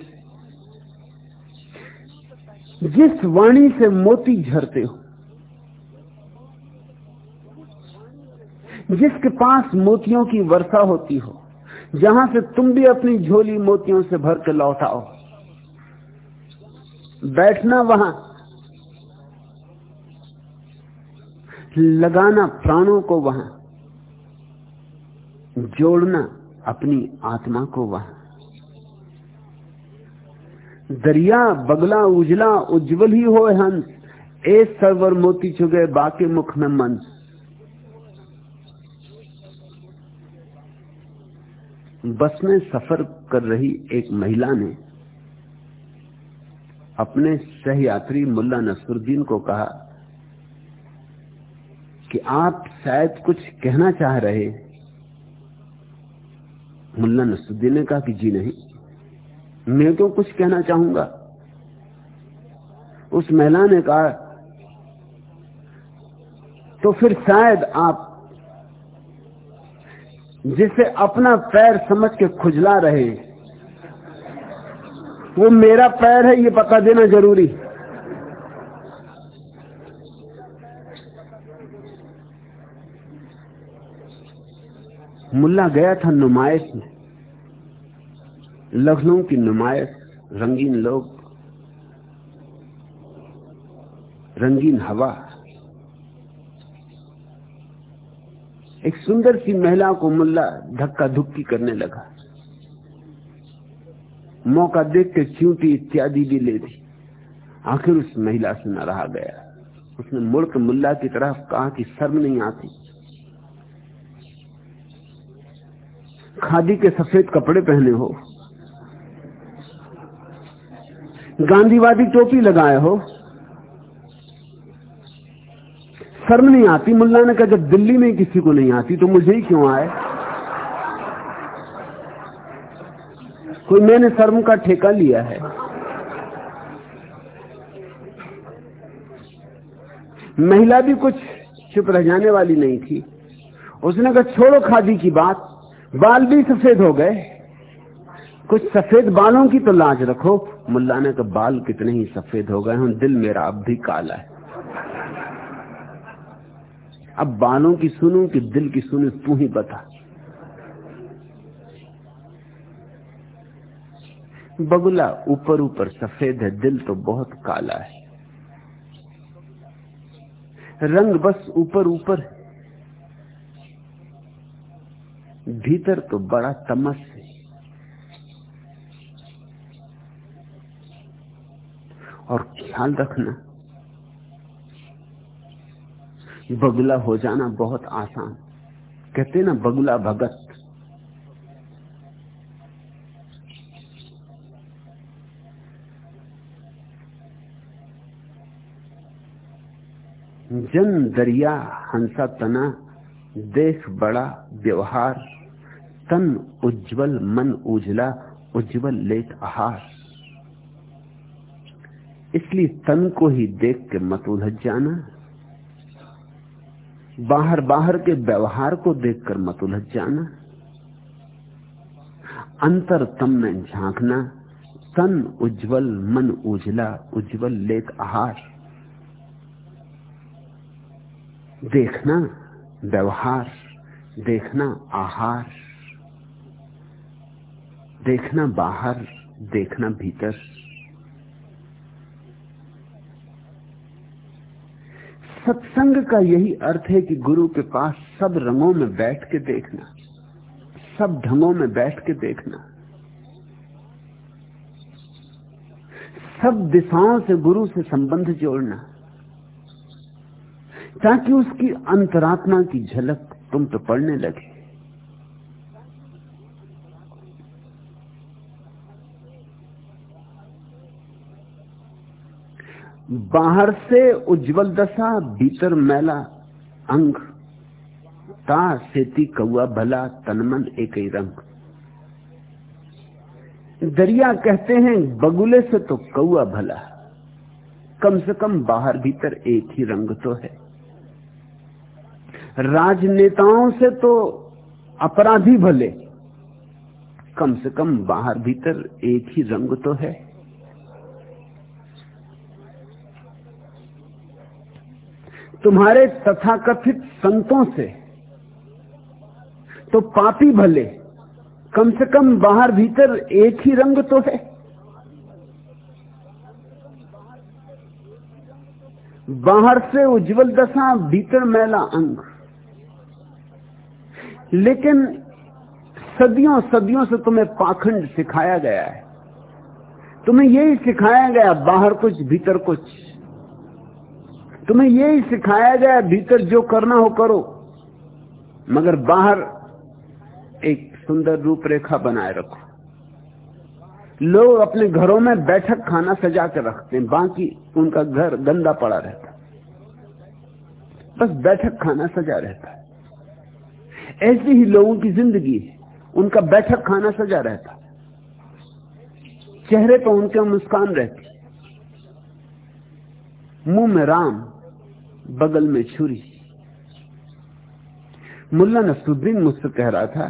जिस वाणी से मोती झरते हो जिसके पास मोतियों की वर्षा होती हो, जहाँ से तुम भी अपनी झोली मोतियों से भर के लौटाओ बैठना वहाँ, लगाना प्राणों को वहाँ, जोड़ना अपनी आत्मा को वहाँ। दरिया, बगला, उजला, उज्जवल ही हो हंस ए सरवर मोती चुगे बाके मुख में मंस। बस में सफ़र कर रही एक महिला ने अपने सहयात्री मुल्ला नसरुद्दीन को कहा कि आप शायद कुछ कहना चाह रहे। मुल्ला नसरुद्दीन ने कहा कि जी नहीं, मैं तो कुछ कहना चाहूँगा। उस महिला ने कहा तो फिर शायद आप जिसे अपना पैर समझ के खुजला रहे। वो मेरा पैर है, ये पता देना ज़रूरी। मुल्ला गया था नुमाइश में। लखनऊ की नुमाइश रंगीन लोग, रंगीन हवा। एक सुंदर सी महिला को मुल्ला धक्का धुक्की करने लगा। मौका देख के च्यूटी इत्यादि भी ले दी। आखिर उस महिला से न रहा गया। उसने मुड़ के मुल्ला की तरफ़ कहा कि शर्म नहीं आती। खादी के सफ़ेद कपड़े पहने हो। गांधीवादी टोपी लगाए हो। शर्म नहीं आती। मुल्ला ने कहा, जब दिल्ली में किसी को नहीं आती तो मुझे ही क्यों आए? कोई मैंने शर्म का ठेका लिया है। महिला भी कुछ चुप रह जाने वाली नहीं थी। उसने कहा, छोड़ो खादी की बात। बाल भी सफ़ेद हो गए। कुछ सफ़ेद बालों की तो लाज रखो। मुल्ला ने कहा, बाल कितने ही सफ़ेद हो गए हैं, दिल मेरा अब भी काला है। अब बालों की सुनू कि दिल की सुनू तू ही बता। बगुला ऊपर ऊपर सफ़ेद है, दिल तो बहुत काला है। रंग बस ऊपर ऊपर भीतर तो बड़ा तमस है। और ख्याल रखना बगुला हो जाना बहुत आसान। कहते ना, बगुला भगत। जन दरिया, हंसा तना देख बड़ा, व्यवहार, तन उज्जवल, मन उजला, उज्जवल लेख आहार। इसलिए तन को ही देख के मत उलझ जाना। बाहर बाहर के व्यवहार को देखकर मत उलझ जाना। अंतर तम में झांकना, तन उज्जवल, मन उजला, उज्जवल लेख आहार। देखना व्यवहार, देखना आहार। देखना बाहर, देखना भीतर। सत्संग का यही अर्थ है कि गुरु के पास सब रंगों में बैठ के देखना, सब ढंगों में बैठ के देखना। सब दिशाओं से गुरु से संबंध जोड़ना, ताकि उसकी अंतरात्मा की झलक तुम तो पड़ने लगे। बाहर से उज्जवल दशा, भीतर मैला, अंग, ता, सेती कौआ भला, तनमन एक ही रंग। दरिया कहते हैं, बगुले से तो कौआ भला। कम से कम बाहर भीतर एक ही रंग तो है। राजनेताओं से तो अपराधी भले। कम से कम बाहर भीतर एक ही रंग तो है। तुम्हारे तथाकथित संतों से तो पापी भले, कम से कम बाहर भीतर एक ही रंग तो है। बाहर से उज्जवल दशा, भीतर मैला अंग। लेकिन सदियों सदियों से तुम्हें पाखंड सिखाया गया है। तुम्हें यही सिखाया गया, बाहर कुछ, भीतर कुछ। तुम्हें यही सिखाया गया भीतर जो करना हो करो। मगर बाहर एक सुंदर रूपरेखा बनाए रखो। लोग अपने घरों में बैठक खाना सजा कर रखते हैं, बाकी उनका घर गंदा पड़ा रहता बस बैठक खाना सजा रहता है। ऐसी ही लोगों की ज़िंदगी है, उनका बैठक खाना सजा रहता चेहरे पर उनके मुस्कान रहती मुँह में राम बगल में छुरी। मुल्ला नसरुद्दीन मुझसे कह रहा था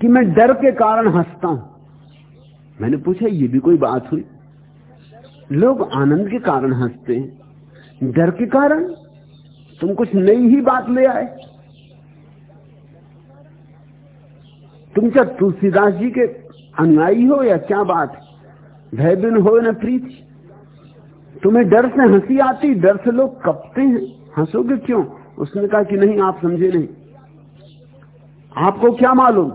कि मैं डर के कारण हंसता हूँ। मैंने पूछा, ये भी कोई बात हुई? लोग आनंद के कारण हँसते हैं। डर के कारण? तुम कुछ नई ही बात ले आए। तुम क्या तुलसीदास जी के अनुयायी हो या क्या बात? भयबिन हो न प्रीति? तुम्हें डर से हँसी आती, डर से लोग कपते हैं। हंसोगे क्यों? उसने कहा कि नहीं, आप समझे नहीं। आपको क्या मालूम?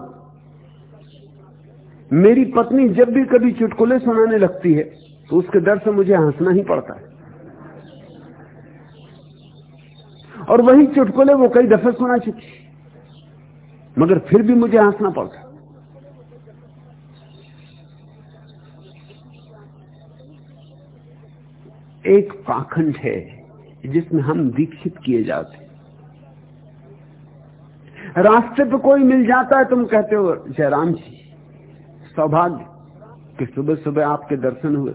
मेरी पत्नी जब भी कभी चुटकुले सुनाने लगती है तो उसके डर से मुझे हंसना ही पड़ता है। और वही चुटकुले वो कई दफे सुना चुकी मगर फिर भी मुझे हंसना पड़ता एक पाखंड है जिसमें हम दीक्षित किए जाते रास्ते पे कोई मिल जाता है, तुम कहते हो, जयराम जी, सौभाग्य कि सुबह सुबह आपके दर्शन हुए।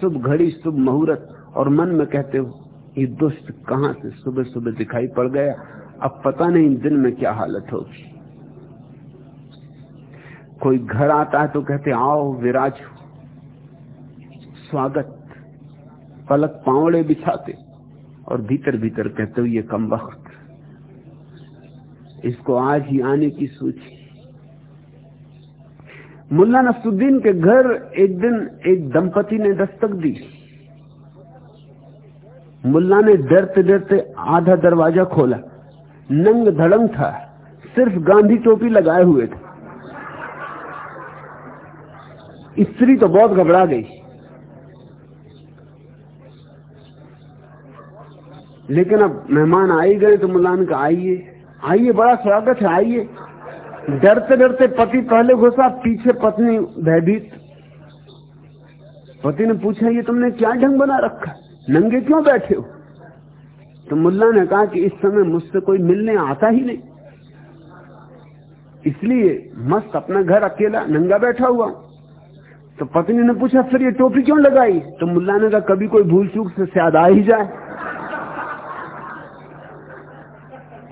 शुभ घड़ी, शुभ मुहूर्त, और मन में कहते हो, ये दुष्ट कहाँ से सुबह सुबह दिखाई पड़ गया? अब पता नहीं दिन में क्या हालत होगी। कोई घर आता है तो कहते, आओ, विराज स्वागत पलक पावड़े बिछाते और भीतर भीतर कहते हो, ये कम वक्त। इसको आज ही आने की सूची। मुल्ला नसुद्दीन के घर एक दिन एक दंपति ने दस्तक दी। मुल्ला ने डरते डरते आधा दरवाज़ा खोला। नंग धड़ंग था। सिर्फ़ गांधी टोपी लगाए हुए थे। स्त्री तो बहुत घबरा गई। लेकिन अब मेहमान आई गए तो मुल्ला ने कहा, आइए। आइए, बड़ा स्वागत है, आइए। डरते डरते पति पहले घुसा, पीछे पत्नी भयभीत। पति ने पूछा, ये तुमने क्या ढंग बना रखा नंगे क्यों बैठे हो? तो मुल्ला ने कहा कि इस समय मुझसे कोई मिलने आता ही नहीं। इसलिए मस्त अपना घर अकेला नंगा बैठा हुआ। तो पत्नी ने पूछा, फिर ये टोपी क्यों लगाई? तो मुल्ला ने कहा, कभी कोई भूल चूक से शायद आ ही जाए।